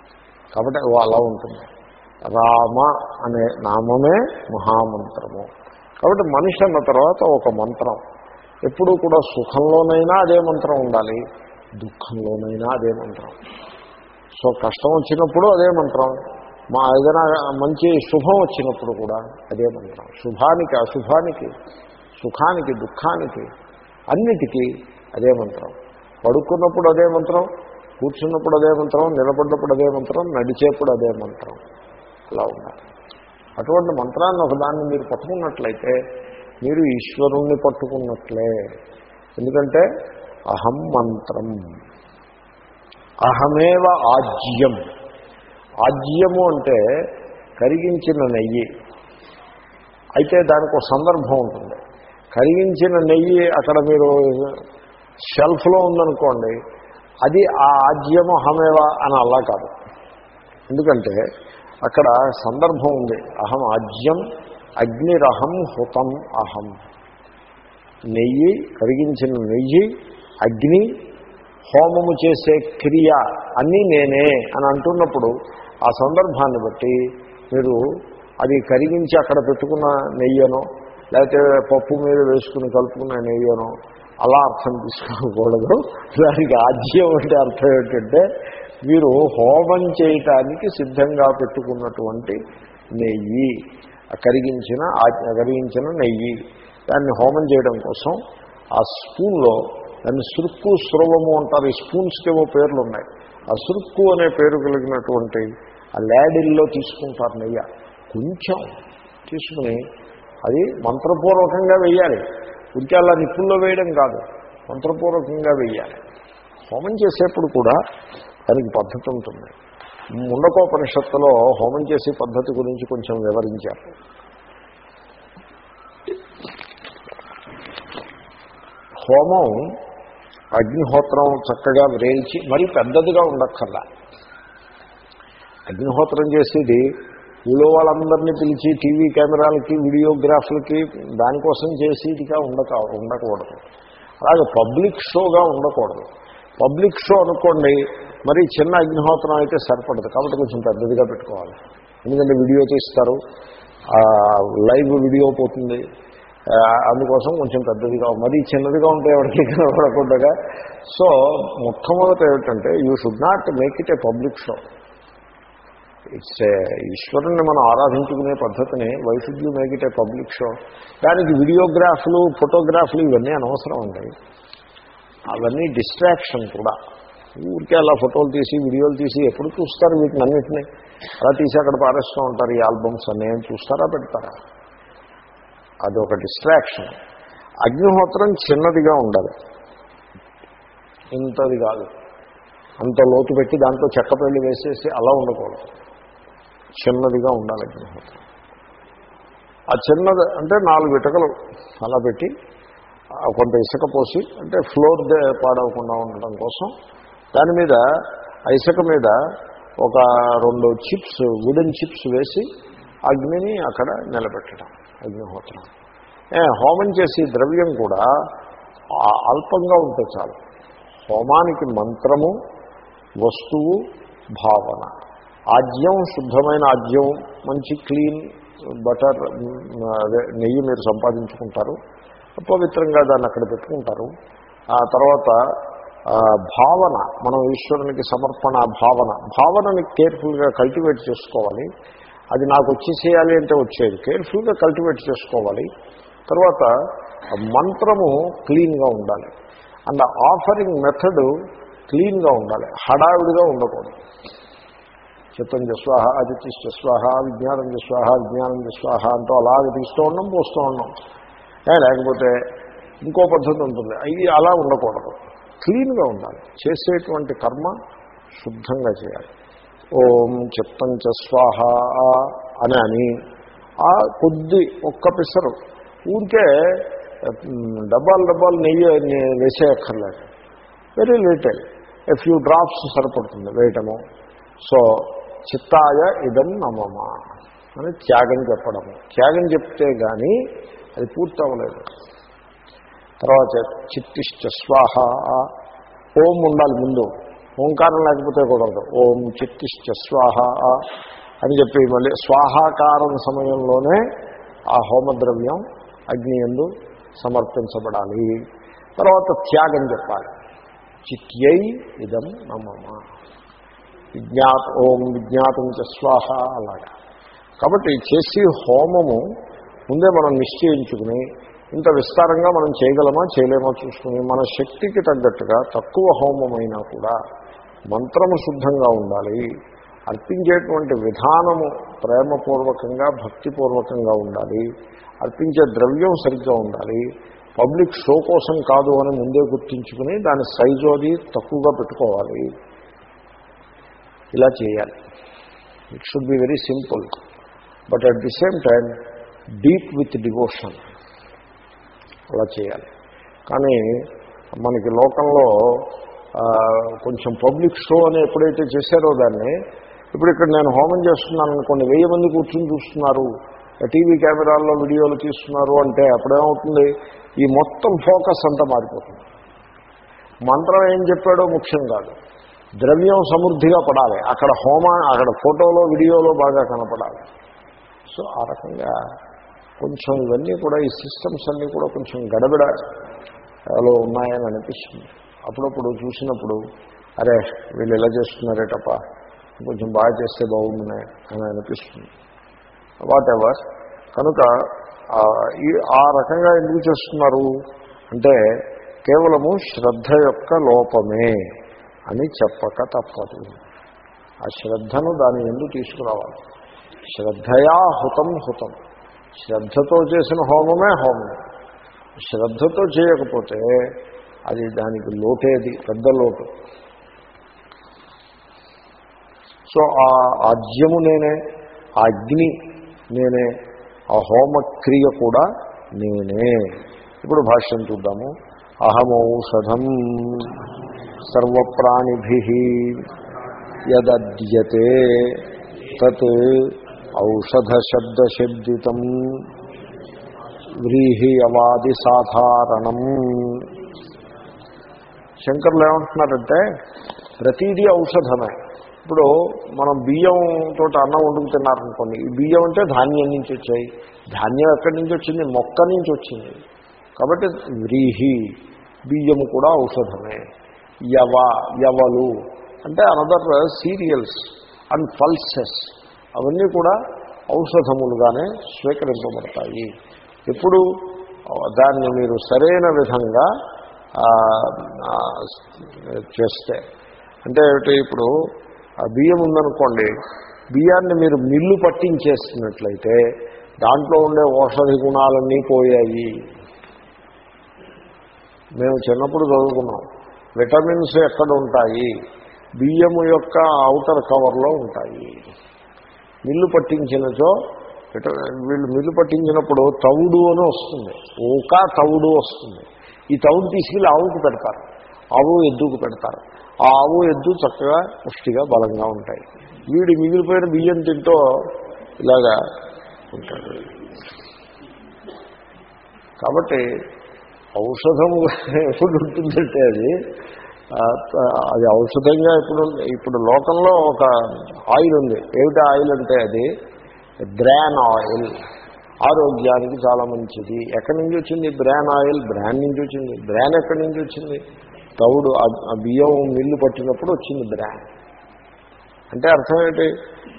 కాబట్టి ఓ అలా ఉంటుంది. రామ అనే నామమే మహామంత్రము. కాబట్టి మనిషి అన్న తర్వాత ఒక మంత్రం. ఎప్పుడూ కూడా సుఖంలోనైనా అదే మంత్రం ఉండాలి. దుఃఖంలోనైనా అదే మంత్రం. సో కష్టం వచ్చినప్పుడు అదే మంత్రం. మా ఏదైనా మంచి శుభం వచ్చినప్పుడు కూడా అదే మంత్రం. శుభానికి అశుభానికి సుఖానికి దుఃఖానికి అన్నిటికీ అదే మంత్రం. పడుకున్నప్పుడు అదే మంత్రం. కూర్చున్నప్పుడు అదే మంత్రం నిలబడినప్పుడు అదే మంత్రం నడిచేప్పుడు అదే మంత్రం. అలా ఉండాలి. అటువంటి మంత్రాన్ని ఒకదాన్ని మీరు పట్టుకున్నట్లయితే మీరు ఈశ్వరుణ్ణి పట్టుకున్నట్లే. ఎందుకంటే అహం మంత్రం. అహమేవ ఆజ్యం. ఆజ్యము అంటే కరిగించిన నెయ్యి. అయితే దానికి ఒక సందర్భం ఉంటుంది. కరిగించిన నెయ్యి అక్కడ మీరు షెల్ఫ్లో ఉందనుకోండి అది ఆ ఆజ్యము అహమేవా అని అలా కాదు. ఎందుకంటే అక్కడ సందర్భం ఉంది. అహం ఆజ్యం అగ్నిరహం హుతం అహం. నెయ్యి కరిగించిన నెయ్యి అగ్ని హోమము చేసే క్రియ అన్నీ నేనే అని అంటున్నప్పుడు ఆ సందర్భాన్ని బట్టి మీరు అది కరిగించి అక్కడ పెట్టుకున్న నెయ్యనో లేకపోతే పప్పు మీద వేసుకుని కలుపుకున్న నెయ్యనో అలా అర్థం తీసుకోకూడదు దానికి ఆజ్యం అంటే అర్థం ఏంటంటే మీరు హోమం చేయటానికి సిద్ధంగా పెట్టుకున్నటువంటి నెయ్యి కరిగించిన కరిగించిన నెయ్యి దాన్ని హోమం చేయడం కోసం ఆ స్పూన్లో దాన్ని సురుక్కు సురవము అంటారు. ఈ స్పూన్స్కి ఏవో పేర్లు ఉన్నాయి ఆ సురుక్కు అనే పేరు కలిగినటువంటి ఆ ల్యాడిల్లో తీసుకుంటారు నెయ్య. కొంచెం తీసుకుని అది మంత్రపూర్వకంగా వెయ్యాలి ఇంకే అలా నిప్పుల్లో వేయడం కాదు మంత్రపూర్వకంగా వేయాలి. హోమం చేసేప్పుడు కూడా దానికి పద్ధతి ఉంటుంది. ముండకోపనిషత్తులో హోమం చేసే పద్ధతి గురించి కొంచెం వివరించారు. హోమం అగ్నిహోత్రం చక్కగా వ్రేల్చి మరీ పెద్దదిగా ఉండక్కర్లా. అగ్నిహోత్రం చేసేది ఊళ్ళో వాళ్ళందరినీ పిలిచి టీవీ కెమెరాలకి వీడియోగ్రాఫ్లకి దానికోసం చేసేదిగా ఉండక ఉండకూడదు. అలాగే పబ్లిక్ షోగా ఉండకూడదు. పబ్లిక్ షో అనుకోండి మరి చిన్న అగ్నిహోత్రం అయితే సరిపడదు. కాబట్టి కొంచెం పెద్దదిగా పెట్టుకోవాలి. ఎందుకంటే వీడియో తీస్తారు. లైవ్ వీడియో పోతుంది. అందుకోసం కొంచెం పెద్దదిగా మరీ చిన్నదిగా ఉంటే ఎవరికి కనపడకుండా. సో మొట్టమొదట ఏమిటంటే you should not make it a public show. It's ఈశ్వరుణ్ణి మనం ఆరాధించుకునే పద్ధతిని why should you make it a public show దానికి వీడియోగ్రాఫ్లు ఫోటోగ్రాఫ్లు ఇవన్నీ అనవసరం ఉంటాయి అవన్నీ డిస్ట్రాక్షన్ కూడా. ఊరికే అలా ఫోటోలు తీసి వీడియోలు తీసి ఎప్పుడు చూస్తారు వీటిని అన్నింటినీ అలా తీసి అక్కడ పారేస్తూ ఉంటారు ఈ ఆల్బమ్స్ అన్నీ. చూస్తారా పెడతారా? అదొక డిస్ట్రాక్షన్ అగ్నిహోత్రం చిన్నదిగా ఉండాలి. ఇంతది కాదు. అంత లోతు పెట్టి దాంట్లో చెక్క పెళ్ళి వేసేసి అలా ఉండకూడదు. చిన్నదిగా ఉండాలి అగ్నిహోత్రం ఆ చిన్నది అంటే నాలుగు ఇటకలు అలా పెట్టి కొంత ఇసుక పోసి అంటే ఫ్లోర్ పాడవకుండా ఉండడం కోసం దాని మీద ఆ ఇసుక మీద ఒక రెండు చిప్స్ వుడెన్ చిప్స్ వేసి అగ్నిని అక్కడ నిలబెట్టడం అగ్నిహోత్రం. హోమం చేసే ద్రవ్యం కూడా అల్పంగా ఉంటే చాలు. హోమానికి మంత్రము వస్తువు భావన. ఆజ్యం శుద్ధమైన ఆజ్యం మంచి క్లీన్ బటర్ అదే నెయ్యి మీరు సంపాదించుకుంటారు పవిత్రంగా దాన్ని అక్కడ పెట్టుకుంటారు. ఆ తర్వాత భావన మనం ఈశ్వరునికి సమర్పణ భావన. భావనని కేర్ఫుల్గా కల్టివేట్ చేసుకోవాలి. అది నాకు వచ్చేసేయాలి అంటే వచ్చేది. కేర్ఫుల్గా కల్టివేట్ చేసుకోవాలి. తర్వాత మంత్రము క్లీన్గా ఉండాలి. అండ్ ఆఫరింగ్ మెథడ్ క్లీన్గా ఉండాలి. హడావిడిగా ఉండకూడదు. చిత్తం జస్వాహ ఆదిత్య స్వాహ విజ్ఞానం స్వాహ విజ్ఞానం స్వాహ అంటూ అలాగే తీస్తూ ఉన్నాం పోస్తూ ఉన్నాం లేకపోతే ఇంకో పద్ధతి ఉంటుంది. ఇది అలా ఉండకూడదు. క్లీన్గా ఉండాలి. చేసేటువంటి కర్మ శుద్ధంగా చేయాలి. ఓం చిత్తం చ స్వాహ అని అని. ఆ కొద్ది ఒక్క పిసరు. ఊరికే డబ్బాలు డబ్బాలు నెయ్యి వేసేయక్కర్లేదు. వెరీ లిటిల్ ఎఫ్ ఫ్యూ డ్రాప్స్ సరిపడుతుంది వేయటము. సో చిత్తాయ ఇదం నమమ అని త్యాగం చెప్పడము త్యాగం చెప్తే కానీ అది పూర్తవలేదు తర్వాత చిత్తిష్ట స్వాహ. ఓం ఉండాలి ముందు. ఓంకారం లేకపోతే కుదరదు. ఓం చిత్తిష్ట స్వాహ అని చెప్పి మళ్ళీ స్వాహాకారం సమయంలోనే ఆ హోమద్రవ్యం అగ్ని ఎందు సమర్పించబడాలి. తర్వాత త్యాగం చెప్పాలి. చిత్యై ఇదం నమమ. విజ్ఞాత ఓం విజ్ఞాతం చ స్వాహ అలాగా. కాబట్టి చేసి హోమము ముందే మనం నిశ్చయించుకుని ఇంత విస్తారంగా మనం చేయగలమా చేయలేమా చూసుకుని మన శక్తికి తగ్గట్టుగా తక్కువ హోమమైనా కూడా మంత్రము శుద్ధంగా ఉండాలి. అర్పించేటువంటి విధానము ప్రేమపూర్వకంగా భక్తిపూర్వకంగా ఉండాలి. అర్పించే ద్రవ్యం సరిగ్గా ఉండాలి. పబ్లిక్ షో కోసం కాదు అని ముందే గుర్తించుకుని దాని సైజు అది తక్కువగా పెట్టుకోవాలి. ఇలా చేయాలి. It should be very simple but at the same time deep with devotion అలా చేయాలి. కానీ మనకి లోకంలో కొంచెం పబ్లిక్ షో అని ఎప్పుడైతే చేశారో దాన్ని ఇప్పుడు ఇక్కడ నేను హోమం చేస్తున్నాను అనుకోండి వెయ్యి మంది కూర్చొని చూస్తున్నారు. టీవీ కెమెరాల్లో వీడియోలు తీస్తున్నారు అంటే అప్పుడేమవుతుంది? ఈ మొత్తం ఫోకస్ అంతా మారిపోతుంది. మంత్రం ఏం చెప్పాడో ముఖ్యం కాదు. ద్రవ్యం సమృద్ధిగా పడాలి. అక్కడ హోమ అక్కడ ఫోటోలో వీడియోలో బాగా కనపడాలి. సో ఆ రకంగా కొంచెం ఇవన్నీ కూడా ఈ సిస్టమ్స్ అన్నీ కూడా కొంచెం గడబిడలో. ఉన్నాయని అనిపిస్తుంది. అప్పుడప్పుడు చూసినప్పుడు అరే వీళ్ళు ఎలా చేస్తున్నారే తప్ప కొంచెం బాగా చేస్తే బాగుంది అని అనిపిస్తుంది. వాట్ ఎవర్ కనుక ఈ ఆ రకంగా ఎందుకు చేస్తున్నారు? అంటే కేవలము శ్రద్ధ యొక్క లోపమే. అని చెప్పక తప్పదు. ఆ శ్రద్ధను దాని ఎందుకు తీసుకురావాలి. శ్రద్ధయా హుతం హుతం. శ్రద్ధతో చేసిన హోమమే హోమం. శ్రద్ధతో చేయకపోతే అది దానికి లోటేది పెద్ద లోటు. సో ఆ ఆజ్యము నేనే ఆ అగ్ని నేనే ఆ హోమక్రియ కూడా నేనే. ఇప్పుడు భాష్యం చూద్దాము. అహమౌషధం. సర్వప్రాణిభి యదద్యతే తత్ ఔషధశబ్దశబ్దితం వ్రీహి అవాది సాధారణం. శంకర్లు ఏమంటున్నారంటే ప్రతిదీ ఔషధమే. ఇప్పుడు మనం బియ్యంతో అన్నం వండుకు తిన్నారనుకోండి ఈ బియ్యం అంటే ధాన్యం నుంచి వచ్చాయి. ధాన్యం ఎక్కడి నుంచి వచ్చింది? మొక్క నుంచి వచ్చింది. కాబట్టి వ్రీహి బియ్యము కూడా ఔషధమే. యవ యవలు. అంటే అనదర్ సీరియల్స్ అండ్ పల్సెస్. అవన్నీ కూడా ఔషధములుగానే స్వీకరింపబడతాయి. ఎప్పుడు దాన్ని మీరు సరైన విధంగా చేస్తే. అంటే ఏమిటి ఇప్పుడు ఆ బియ్యం ఉందనుకోండి బియ్యాన్ని మీరు మిల్లు పట్టించేస్తున్నట్లయితే దాంట్లో ఉండే ఔషధి గుణాలన్నీ పోయాయి. మేము చిన్నప్పుడు చదువుకున్నాం. విటమిన్స్ ఎక్కడ ఉంటాయి బియ్యము యొక్క అవుటర్ కవర్లో ఉంటాయి. మిల్లు పట్టించినచో విట- వీళ్ళు మిల్లు పట్టించినప్పుడు తవుడు అని వస్తుంది. ఊకా తవుడు వస్తుంది. ఈ తవుడు తీసుకెళ్ళి ఆవుకు పెడతారు. ఆవు ఎద్దుకు పెడతారు. ఆ ఆవు ఎద్దు చక్కగా పుష్టిగా బలంగా ఉంటాయి. వీడు మిగిలిపోయిన బియ్యం తింటూ ఇలాగా ఉంటాడు. కాబట్టి ఔషధము ఎప్పుడు ఉంటుందంటే అది అది ఔషధంగా ఇప్పుడు ఇప్పుడు లోకంలో ఒక ఆయిల్ ఉంది. ఏమిటి ఆయిల్ అంటే అది? Bran oil. ఆరోగ్యానికి చాలా మంచిది. ఎక్కడి నుంచి వచ్చింది బ్రాన్ ఆయిల్? బ్రాన్ నుంచి వచ్చింది. బ్రాన్ ఎక్కడి నుంచి వచ్చింది? తౌడు ఆ- ఆ బియ్యం మిల్లు పట్టినప్పుడు వచ్చింది బ్రాన్. అంటే అర్థం ఏంటి?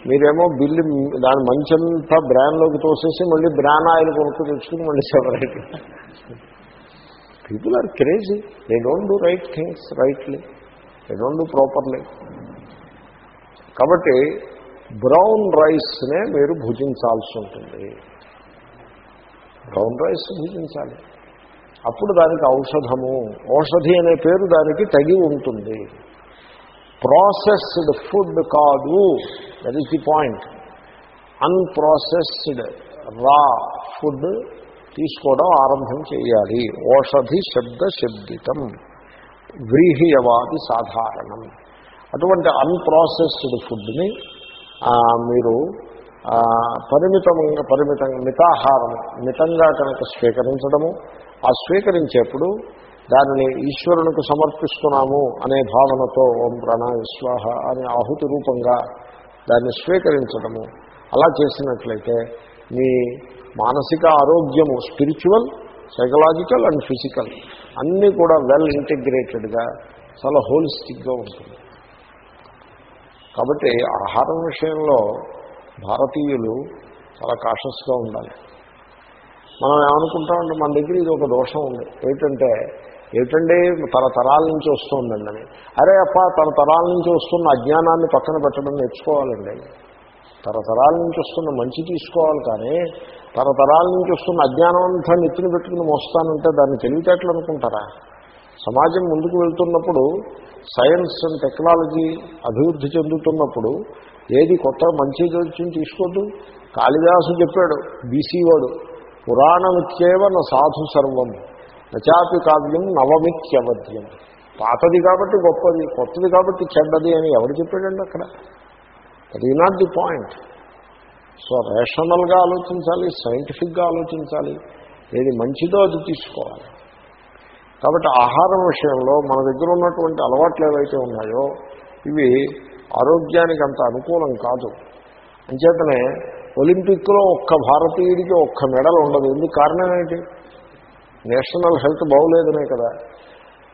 మీరేమో బిల్లు దాని మంచంతా బ్రాన్లోకి తోసేసి మళ్ళీ బ్రాన్ ఆయిల్ కొనుక్కు తెచ్చుకుని మళ్ళీ separate people are crazy they don't do right things rightly they don't do properly కాబట్టి బ్రౌన్ రైస్నే మీరు భుజించాల్సి ఉంటుంది. బ్రౌన్ రైస్ భుజించాలి. అప్పుడు దానికి ఔషధము ఔషధి అనే పేరు దానికి తగి ఉంటుంది. ప్రాసెస్డ్ ఫుడ్ కాదు. That is the point unprocessed raw food తీసుకోవడం ఆరంభం చేయాలి. ఓషధి శబ్ద శబ్దితం. వ్రీహియవాది సాధారణం. అటువంటి అన్ప్రాసెస్డ్ ఫుడ్ని మీరు పరిమితంగా పరిమితంగా మితాహారం మితంగా కనుక స్వీకరించడము ఆ స్వీకరించేప్పుడు దానిని ఈశ్వరునికి సమర్పిస్తున్నాము అనే భావనతో ఓం ప్రాణ విశ్వాహ అనే ఆహుతి రూపంగా దాన్ని స్వీకరించడము. అలా చేసినట్లయితే మీ మానసిక ఆరోగ్యము స్పిరిచువల్ సైకలాజికల్ అండ్ ఫిజికల్ అన్నీ కూడా వెల్ ఇంటిగ్రేటెడ్గా చాలా హోలిస్టిక్గా ఉంటుంది. కాబట్టి ఆహారం విషయంలో భారతీయులు చాలా కాషస్గా ఉండాలి. మనం ఏమనుకుంటామంటే మన దగ్గర ఇది ఒక దోషం ఉంది. ఏంటంటే ఏమిటండి తరతరాల నుంచి వస్తుందండి అని. అరే అప్ప తరతరాల నుంచి వస్తున్న అజ్ఞానాన్ని పక్కన పెట్టడం నేర్చుకోవాలండి. తరతరాల నుంచి వస్తున్న మంచి తీసుకోవాలి కానీ తరతరాల నుంచి వస్తున్న అజ్ఞానం అంతా పెట్టుకుని మోస్తానంటే దాన్ని తెలివితేటలు అనుకుంటారా? సమాజం ముందుకు వెళ్తున్నప్పుడు సైన్స్ అండ్ టెక్నాలజీ అభివృద్ధి చెందుతున్నప్పుడు ఏది కొత్త మంచి వచ్చింది తీసుకోద్దు కాళిదాసు చెప్పాడు బీసీ వాడు పురాణమిత్యేవ నా సాధు సర్వం నచాపి కావ్యం నవమిత్యవద్యం. పాతది కాబట్టి గొప్పది కొత్తది కాబట్టి చెడ్డది అని ఎవరు చెప్పాడండి అక్కడ? అది నాట్ ది పాయింట్ సో రేషనల్గా ఆలోచించాలి సైంటిఫిక్గా ఆలోచించాలి. ఏది మంచిదో అది తీసుకోవాలి. కాబట్టి ఆహారం విషయంలో మన దగ్గర ఉన్నటువంటి అలవాట్లు ఏవైతే ఉన్నాయో ఇవి ఆరోగ్యానికి అంత అనుకూలం కాదు. అంచేతనే ఒలింపిక్లో ఒక్క భారతీయుడికి ఒక్క మెడల్ ఉండదు. ఎందుకు కారణం ఏంటి? నేషనల్ హెల్త్ బాగులేదనే కదా.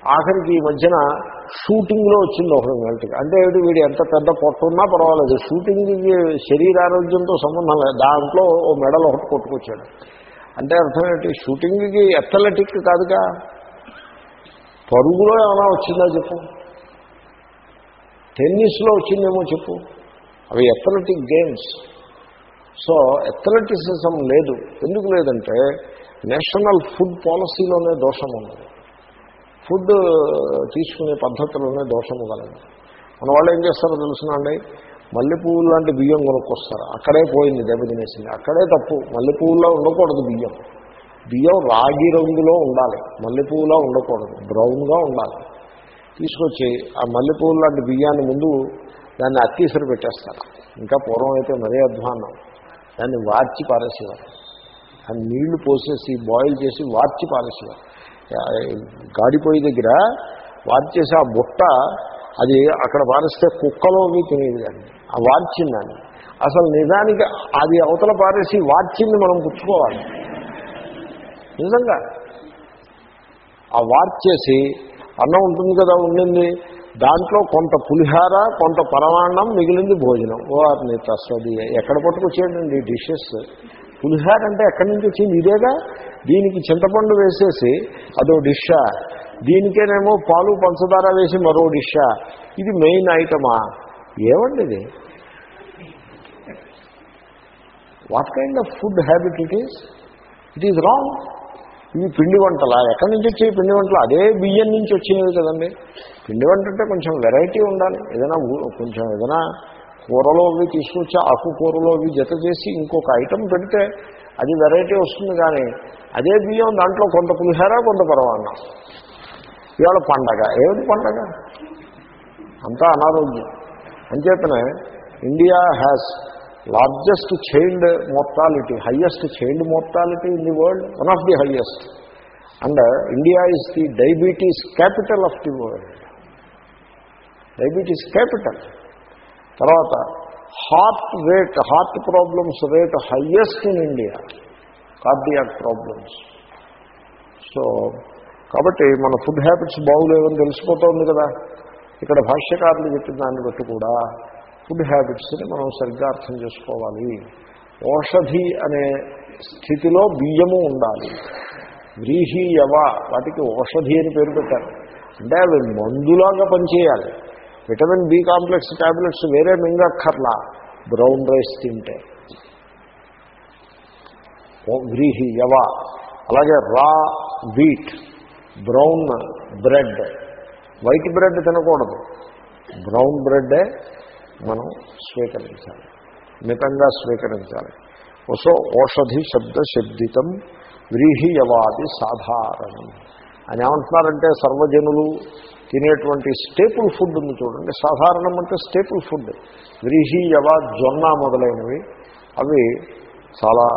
ఆఖరికి ఈ మధ్యన షూటింగ్లో వచ్చింది ఒకటి మెల్ట్కి అంటే ఏమిటి వీడు ఎంత పెద్ద పొట్టున్నా పర్వాలేదు. షూటింగ్కి శరీరారోగ్యంతో సంబంధం లేదు. దాంట్లో ఓ మెడల్ ఒకటి కొట్టుకొచ్చాడు. అంటే అర్థం ఏంటి షూటింగ్కి ఎథలెటిక్ కాదుగా. పరుగులో ఏమైనా వచ్చిందా చెప్పు. టెన్నిస్లో వచ్చిందేమో చెప్పు. అవి ఎథలెటిక్ గేమ్స్. సో అథ్లెటిసిజం లేదు. ఎందుకు లేదంటే నేషనల్ ఫుడ్ పాలసీలోనే దోషం ఉన్నది. ఫుడ్ తీసుకునే పద్ధతిలోనే దోషము కలదు మన వాళ్ళు ఏం చేస్తారో తెలుసునండి మల్లెపూలు లాంటి బియ్యం కొనుక్కొస్తారు. అక్కడే పోయింది దెబ్బ తినేసింది. అక్కడే తప్పు. మల్లెపూల్లో ఉండకూడదు బియ్యం. బియ్యం రాగి రంగులో ఉండాలి. మల్లెపూలా ఉండకూడదు. బ్రౌన్గా ఉండాలి. తీసుకొచ్చి ఆ మల్లెపూలు లాంటి బియ్యాన్ని ముందు దాన్ని అత్తీసరి పెట్టేస్తారు. ఇంకా పూర్వం అయితే మరీ అధ్వానం దాన్ని వార్చి పారేసేవారు. దాన్ని నీళ్ళు పోసేసి బాయిల్ చేసి వార్చి పారేసేవారు. గాడిపోయి దగ్గర వార్చేసి ఆ బుట్ట అది అక్కడ పారేస్తే కుక్కలో తినేది దాన్ని ఆ వార్చిందాన్ని అసలు నిజానికి అది అవతల పారేసి వార్చింది మనం పుచ్చుకోవాలి. నిజంగా. ఆ వార్చేసి అన్నం ఉంటుంది కదా ఉండింది. దాంట్లో కొంత పులిహార కొంత పరమాన్నం మిగిలింది భోజనం. వారిని తస్వది ఎక్కడ పట్టుకొచ్చేయండి ఈ డిషెస్. పులిహార అంటే ఎక్కడి నుంచి వచ్చింది? ఇదేగా? దీనికి చింతపండు వేసేసి అదో డిషా. దీనికేనేమో పాలు పంచదార వేసి మరో డిషా. ఇది మెయిన్ ఐటమా? ఏమండి ఇది? What kind of food habit it is it is wrong ఇవి పిండి వంటలా? ఎక్కడి నుంచి వచ్చే పిండి వంటలు? అదే బియ్యం నుంచి వచ్చినవి కదండి. పిండి వంట అంటే కొంచెం వెరైటీ ఉండాలి. ఏదైనా ఊ- కొంచెం ఏదైనా కూరలో అవి తీసుకొచ్చి ఆకుకూరలో అవి జత చేసి ఇంకొక ఐటెం పెడితే అది వెరైటీ వస్తుంది కానీ అదే బియ్యం దాంట్లో కొంత పులిహార కొంత పరవాన్నం ఇవాళ పండగ. ఏమిటి పండగ? అంతా అనారోగ్యం. అంచేతనే India has largest child mortality highest child mortality in the world one of the highest and India is the diabetes capital of the world diabetes capital తర్వాత heart rate heart problems rate highest in India. Cardiac problems. So కాబట్టి మన food habits బాగులేవని తెలిసిపోతుంది కదా. ఇక్కడ భాష్యకారులు చెప్పిన దాన్ని బట్టి కూడా ఫుడ్ హ్యాబిట్స్ని మనం సరిగ్గా అర్థం చేసుకోవాలి. ఓషధి అనే స్థితిలో బియ్యము ఉండాలి. వ్రీహి యవ వాటికి ఔషధి అని పేరు పెట్టారు. అంటే అవి మందులాగా పనిచేయాలి. విటమిన్ బి కాంప్లెక్స్ ట్యాబ్లెట్స్ వేరే మింగక్కర్లా బ్రౌన్ రైస్ తింటే. వ్రీహి యవ. అలాగే raw wheat. Brown bread. White bread తినకూడదు. బ్రౌన్ బ్రెడ్డే మనం స్వీకరించాలి. మితంగా స్వీకరించాలి. సో ఓషధి శబ్ద శబ్దితం వ్రీహియవాది సాధారణం. అని ఏమంటున్నారంటే సర్వజనులు తినేటువంటి స్టేపుల్ ఫుడ్ ఉంది చూడండి. సాధారణం అంటే స్టేపుల్ ఫుడ్ వ్రీహియవ జొన్న మొదలైనవి. అవి చాలా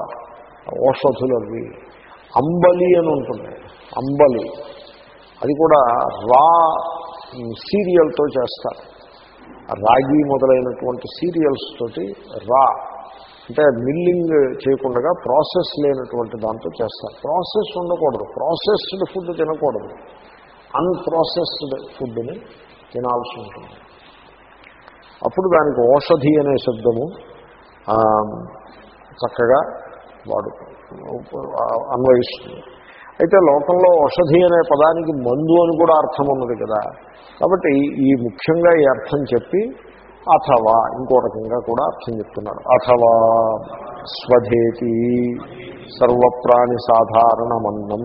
ఔషధులు అవి. అంబలి అని ఉంటుంది. అంబలి. అది కూడా రా సీరియల్తో చేస్తారు. రాగి మొదలైనటువంటి సీరియల్స్ తోటి రా. అంటే మిల్లింగ్ చేయకుండా ప్రాసెస్ లేనటువంటి దాంతో చేస్తారు. ప్రాసెస్ ఉండకూడదు. ప్రాసెస్డ్ ఫుడ్ తినకూడదు. అన్ప్రాసెస్డ్ ఫుడ్ని తినాల్సి ఉంటుంది. అప్పుడు దానికి ఔషధి అనే శబ్దము చక్కగా వాడు అన్వయిస్తుంది. అయితే లోకంలో ఔషధి అనే పదానికి మందు అని కూడా అర్థం ఉన్నది కదా. కాబట్టి ఈ ముఖ్యంగా ఈ అర్థం చెప్పి అథవా ఇంకో రకంగా కూడా అర్థం చెప్తున్నారు అథవా స్వధేతి సర్వప్రాణి సాధారణమన్నం.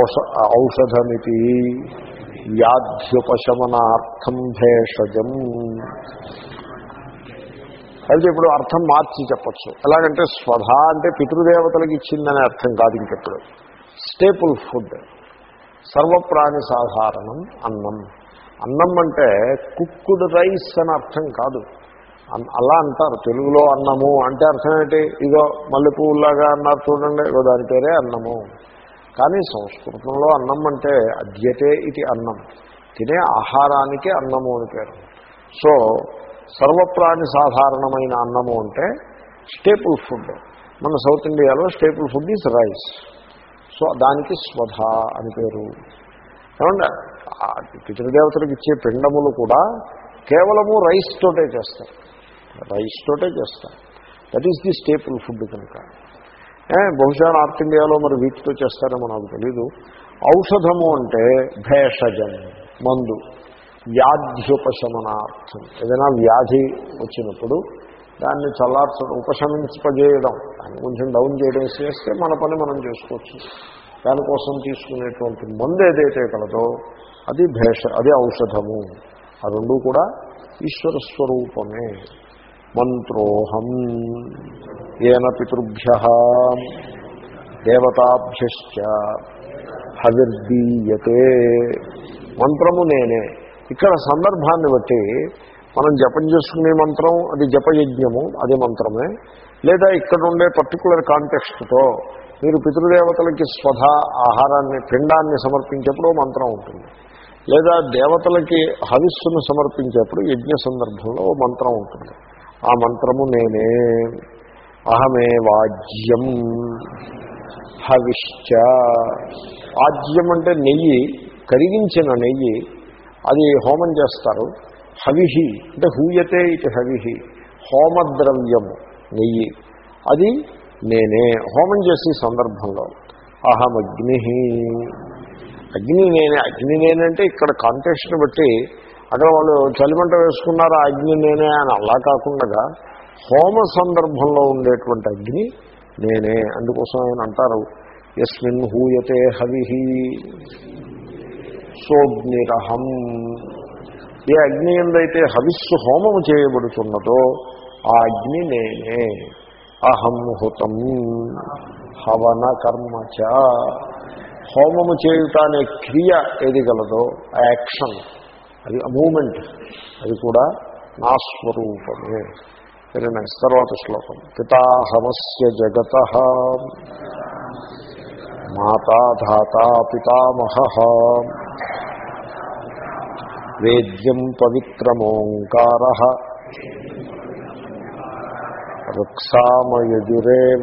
ఔష ఔషధమితి వ్యాధ్యుపశమనార్థం భేషజం. అయితే ఇప్పుడు అర్థం మార్చి చెప్పచ్చు. ఎలాగంటే స్వధ అంటే పితృదేవతలకు ఇచ్చిందనే అర్థం కాదు ఇంకెప్పుడు. Staple food. సర్వప్రాణి సాధారణం అన్నం. అన్నం అంటే కుక్కుడ్ రైస్ అని అర్థం కాదు. అలా అంటారు. తెలుగులో అన్నము అంటే అర్థం ఏంటి? ఇగో మల్లెపూలాగా అన్నారు చూడండి. ఇగో దాని పేరే అన్నము. కానీ సంస్కృతంలో అన్నం అంటే అద్యతే ఇది అన్నం. తినే ఆహారానికి అన్నము అని పేరు. సో సర్వప్రాణి సాధారణమైన అన్నము అంటే స్టేపుల్ ఫుడ్. మన సౌత్ ఇండియాలో staple food is rice. So దానికి స్వధ అని పేరు. ఏమండి? పితృదేవతలకు ఇచ్చే పిండములు కూడా కేవలము రైస్ తోటే చేస్తారు. రైస్ తోటే చేస్తారు. That is the staple food కనుక. బహుశా నార్త్ ఇండియాలో మరి వీటితో చేస్తారేమో నాకు తెలీదు. ఔషధము అంటే భేషజం మందు వ్యాధ్యుపశమనార్థం. ఏదైనా వ్యాధి వచ్చినప్పుడు దాన్ని చల్లార్చడం ఉపశమింపజేయడం దాన్ని కొంచెం డౌన్ చేయడం చేస్తే మన పని మనం చేసుకోవచ్చు. దానికోసం తీసుకునేటువంటి మందు ఏదైతే కలదో అది భేష అది ఔషధము. ఆ రెండు కూడా ఈశ్వర స్వరూపమే. మంత్రోహం ఏన పితృభ్య దేవతాభ్యశ్చ హవిర్దీయతే. మంత్రము నేనే. ఇక్కడ సందర్భాన్ని బట్టి మనం జపం చేసుకునే మంత్రం అది జపయజ్ఞము అది మంత్రమే. లేదా ఇక్కడ ఉండే పర్టికులర్ కాంటెక్స్ట్తో మీరు పితృదేవతలకి స్వధ ఆహారాన్ని పిండాన్ని సమర్పించేప్పుడు మంత్రం ఉంటుంది. లేదా దేవతలకి హవిస్సును సమర్పించేప్పుడు యజ్ఞ సందర్భంలో ఓ మంత్రం ఉంటుంది. ఆ మంత్రము నేనే. అహమే వాజ్యం. హవిశ్చ. ఆజ్యం అంటే నెయ్యి కరిగించిన నెయ్యి అది హోమం చేస్తారు. హవిహి అంటే హూయతే ఇది హవిహి. హోమద్రవ్యము నెయ్యి. అది నేనే. హోమం చేసే సందర్భంలో. అహమగ్ని అగ్ని నేనే అగ్ని నేనంటే ఇక్కడ కాంటెక్స్ట్ని బట్టి అక్కడ వాళ్ళు చలిమంట వేసుకున్నారు అగ్ని నేనే అని అలా కాకుండా హోమ సందర్భంలో ఉండేటువంటి అగ్ని నేనే అందుకోసం ఆయన అంటారు. ఎస్మిన్ హూయతే హవిహి సోగ్నిరహం. ఏ అగ్ని ఎందైతే హవిస్సు హోమము చేయబడుతున్నదో ఆ అగ్ని నేనే అహం హుతం హవన కర్మచ హోమము చేయుట అనే క్రియ ఏది గలదో ఆ యాక్షన్ అది మూమెంట్ అది కూడా నా స్వరూపమే. వెరీ నైస్ తర్వాత శ్లోకం. పితాహమస్య జగత. మాతాధాత పితామహ. వేద్యం పవిత్రమోంకార. రుక్సామయజురేవ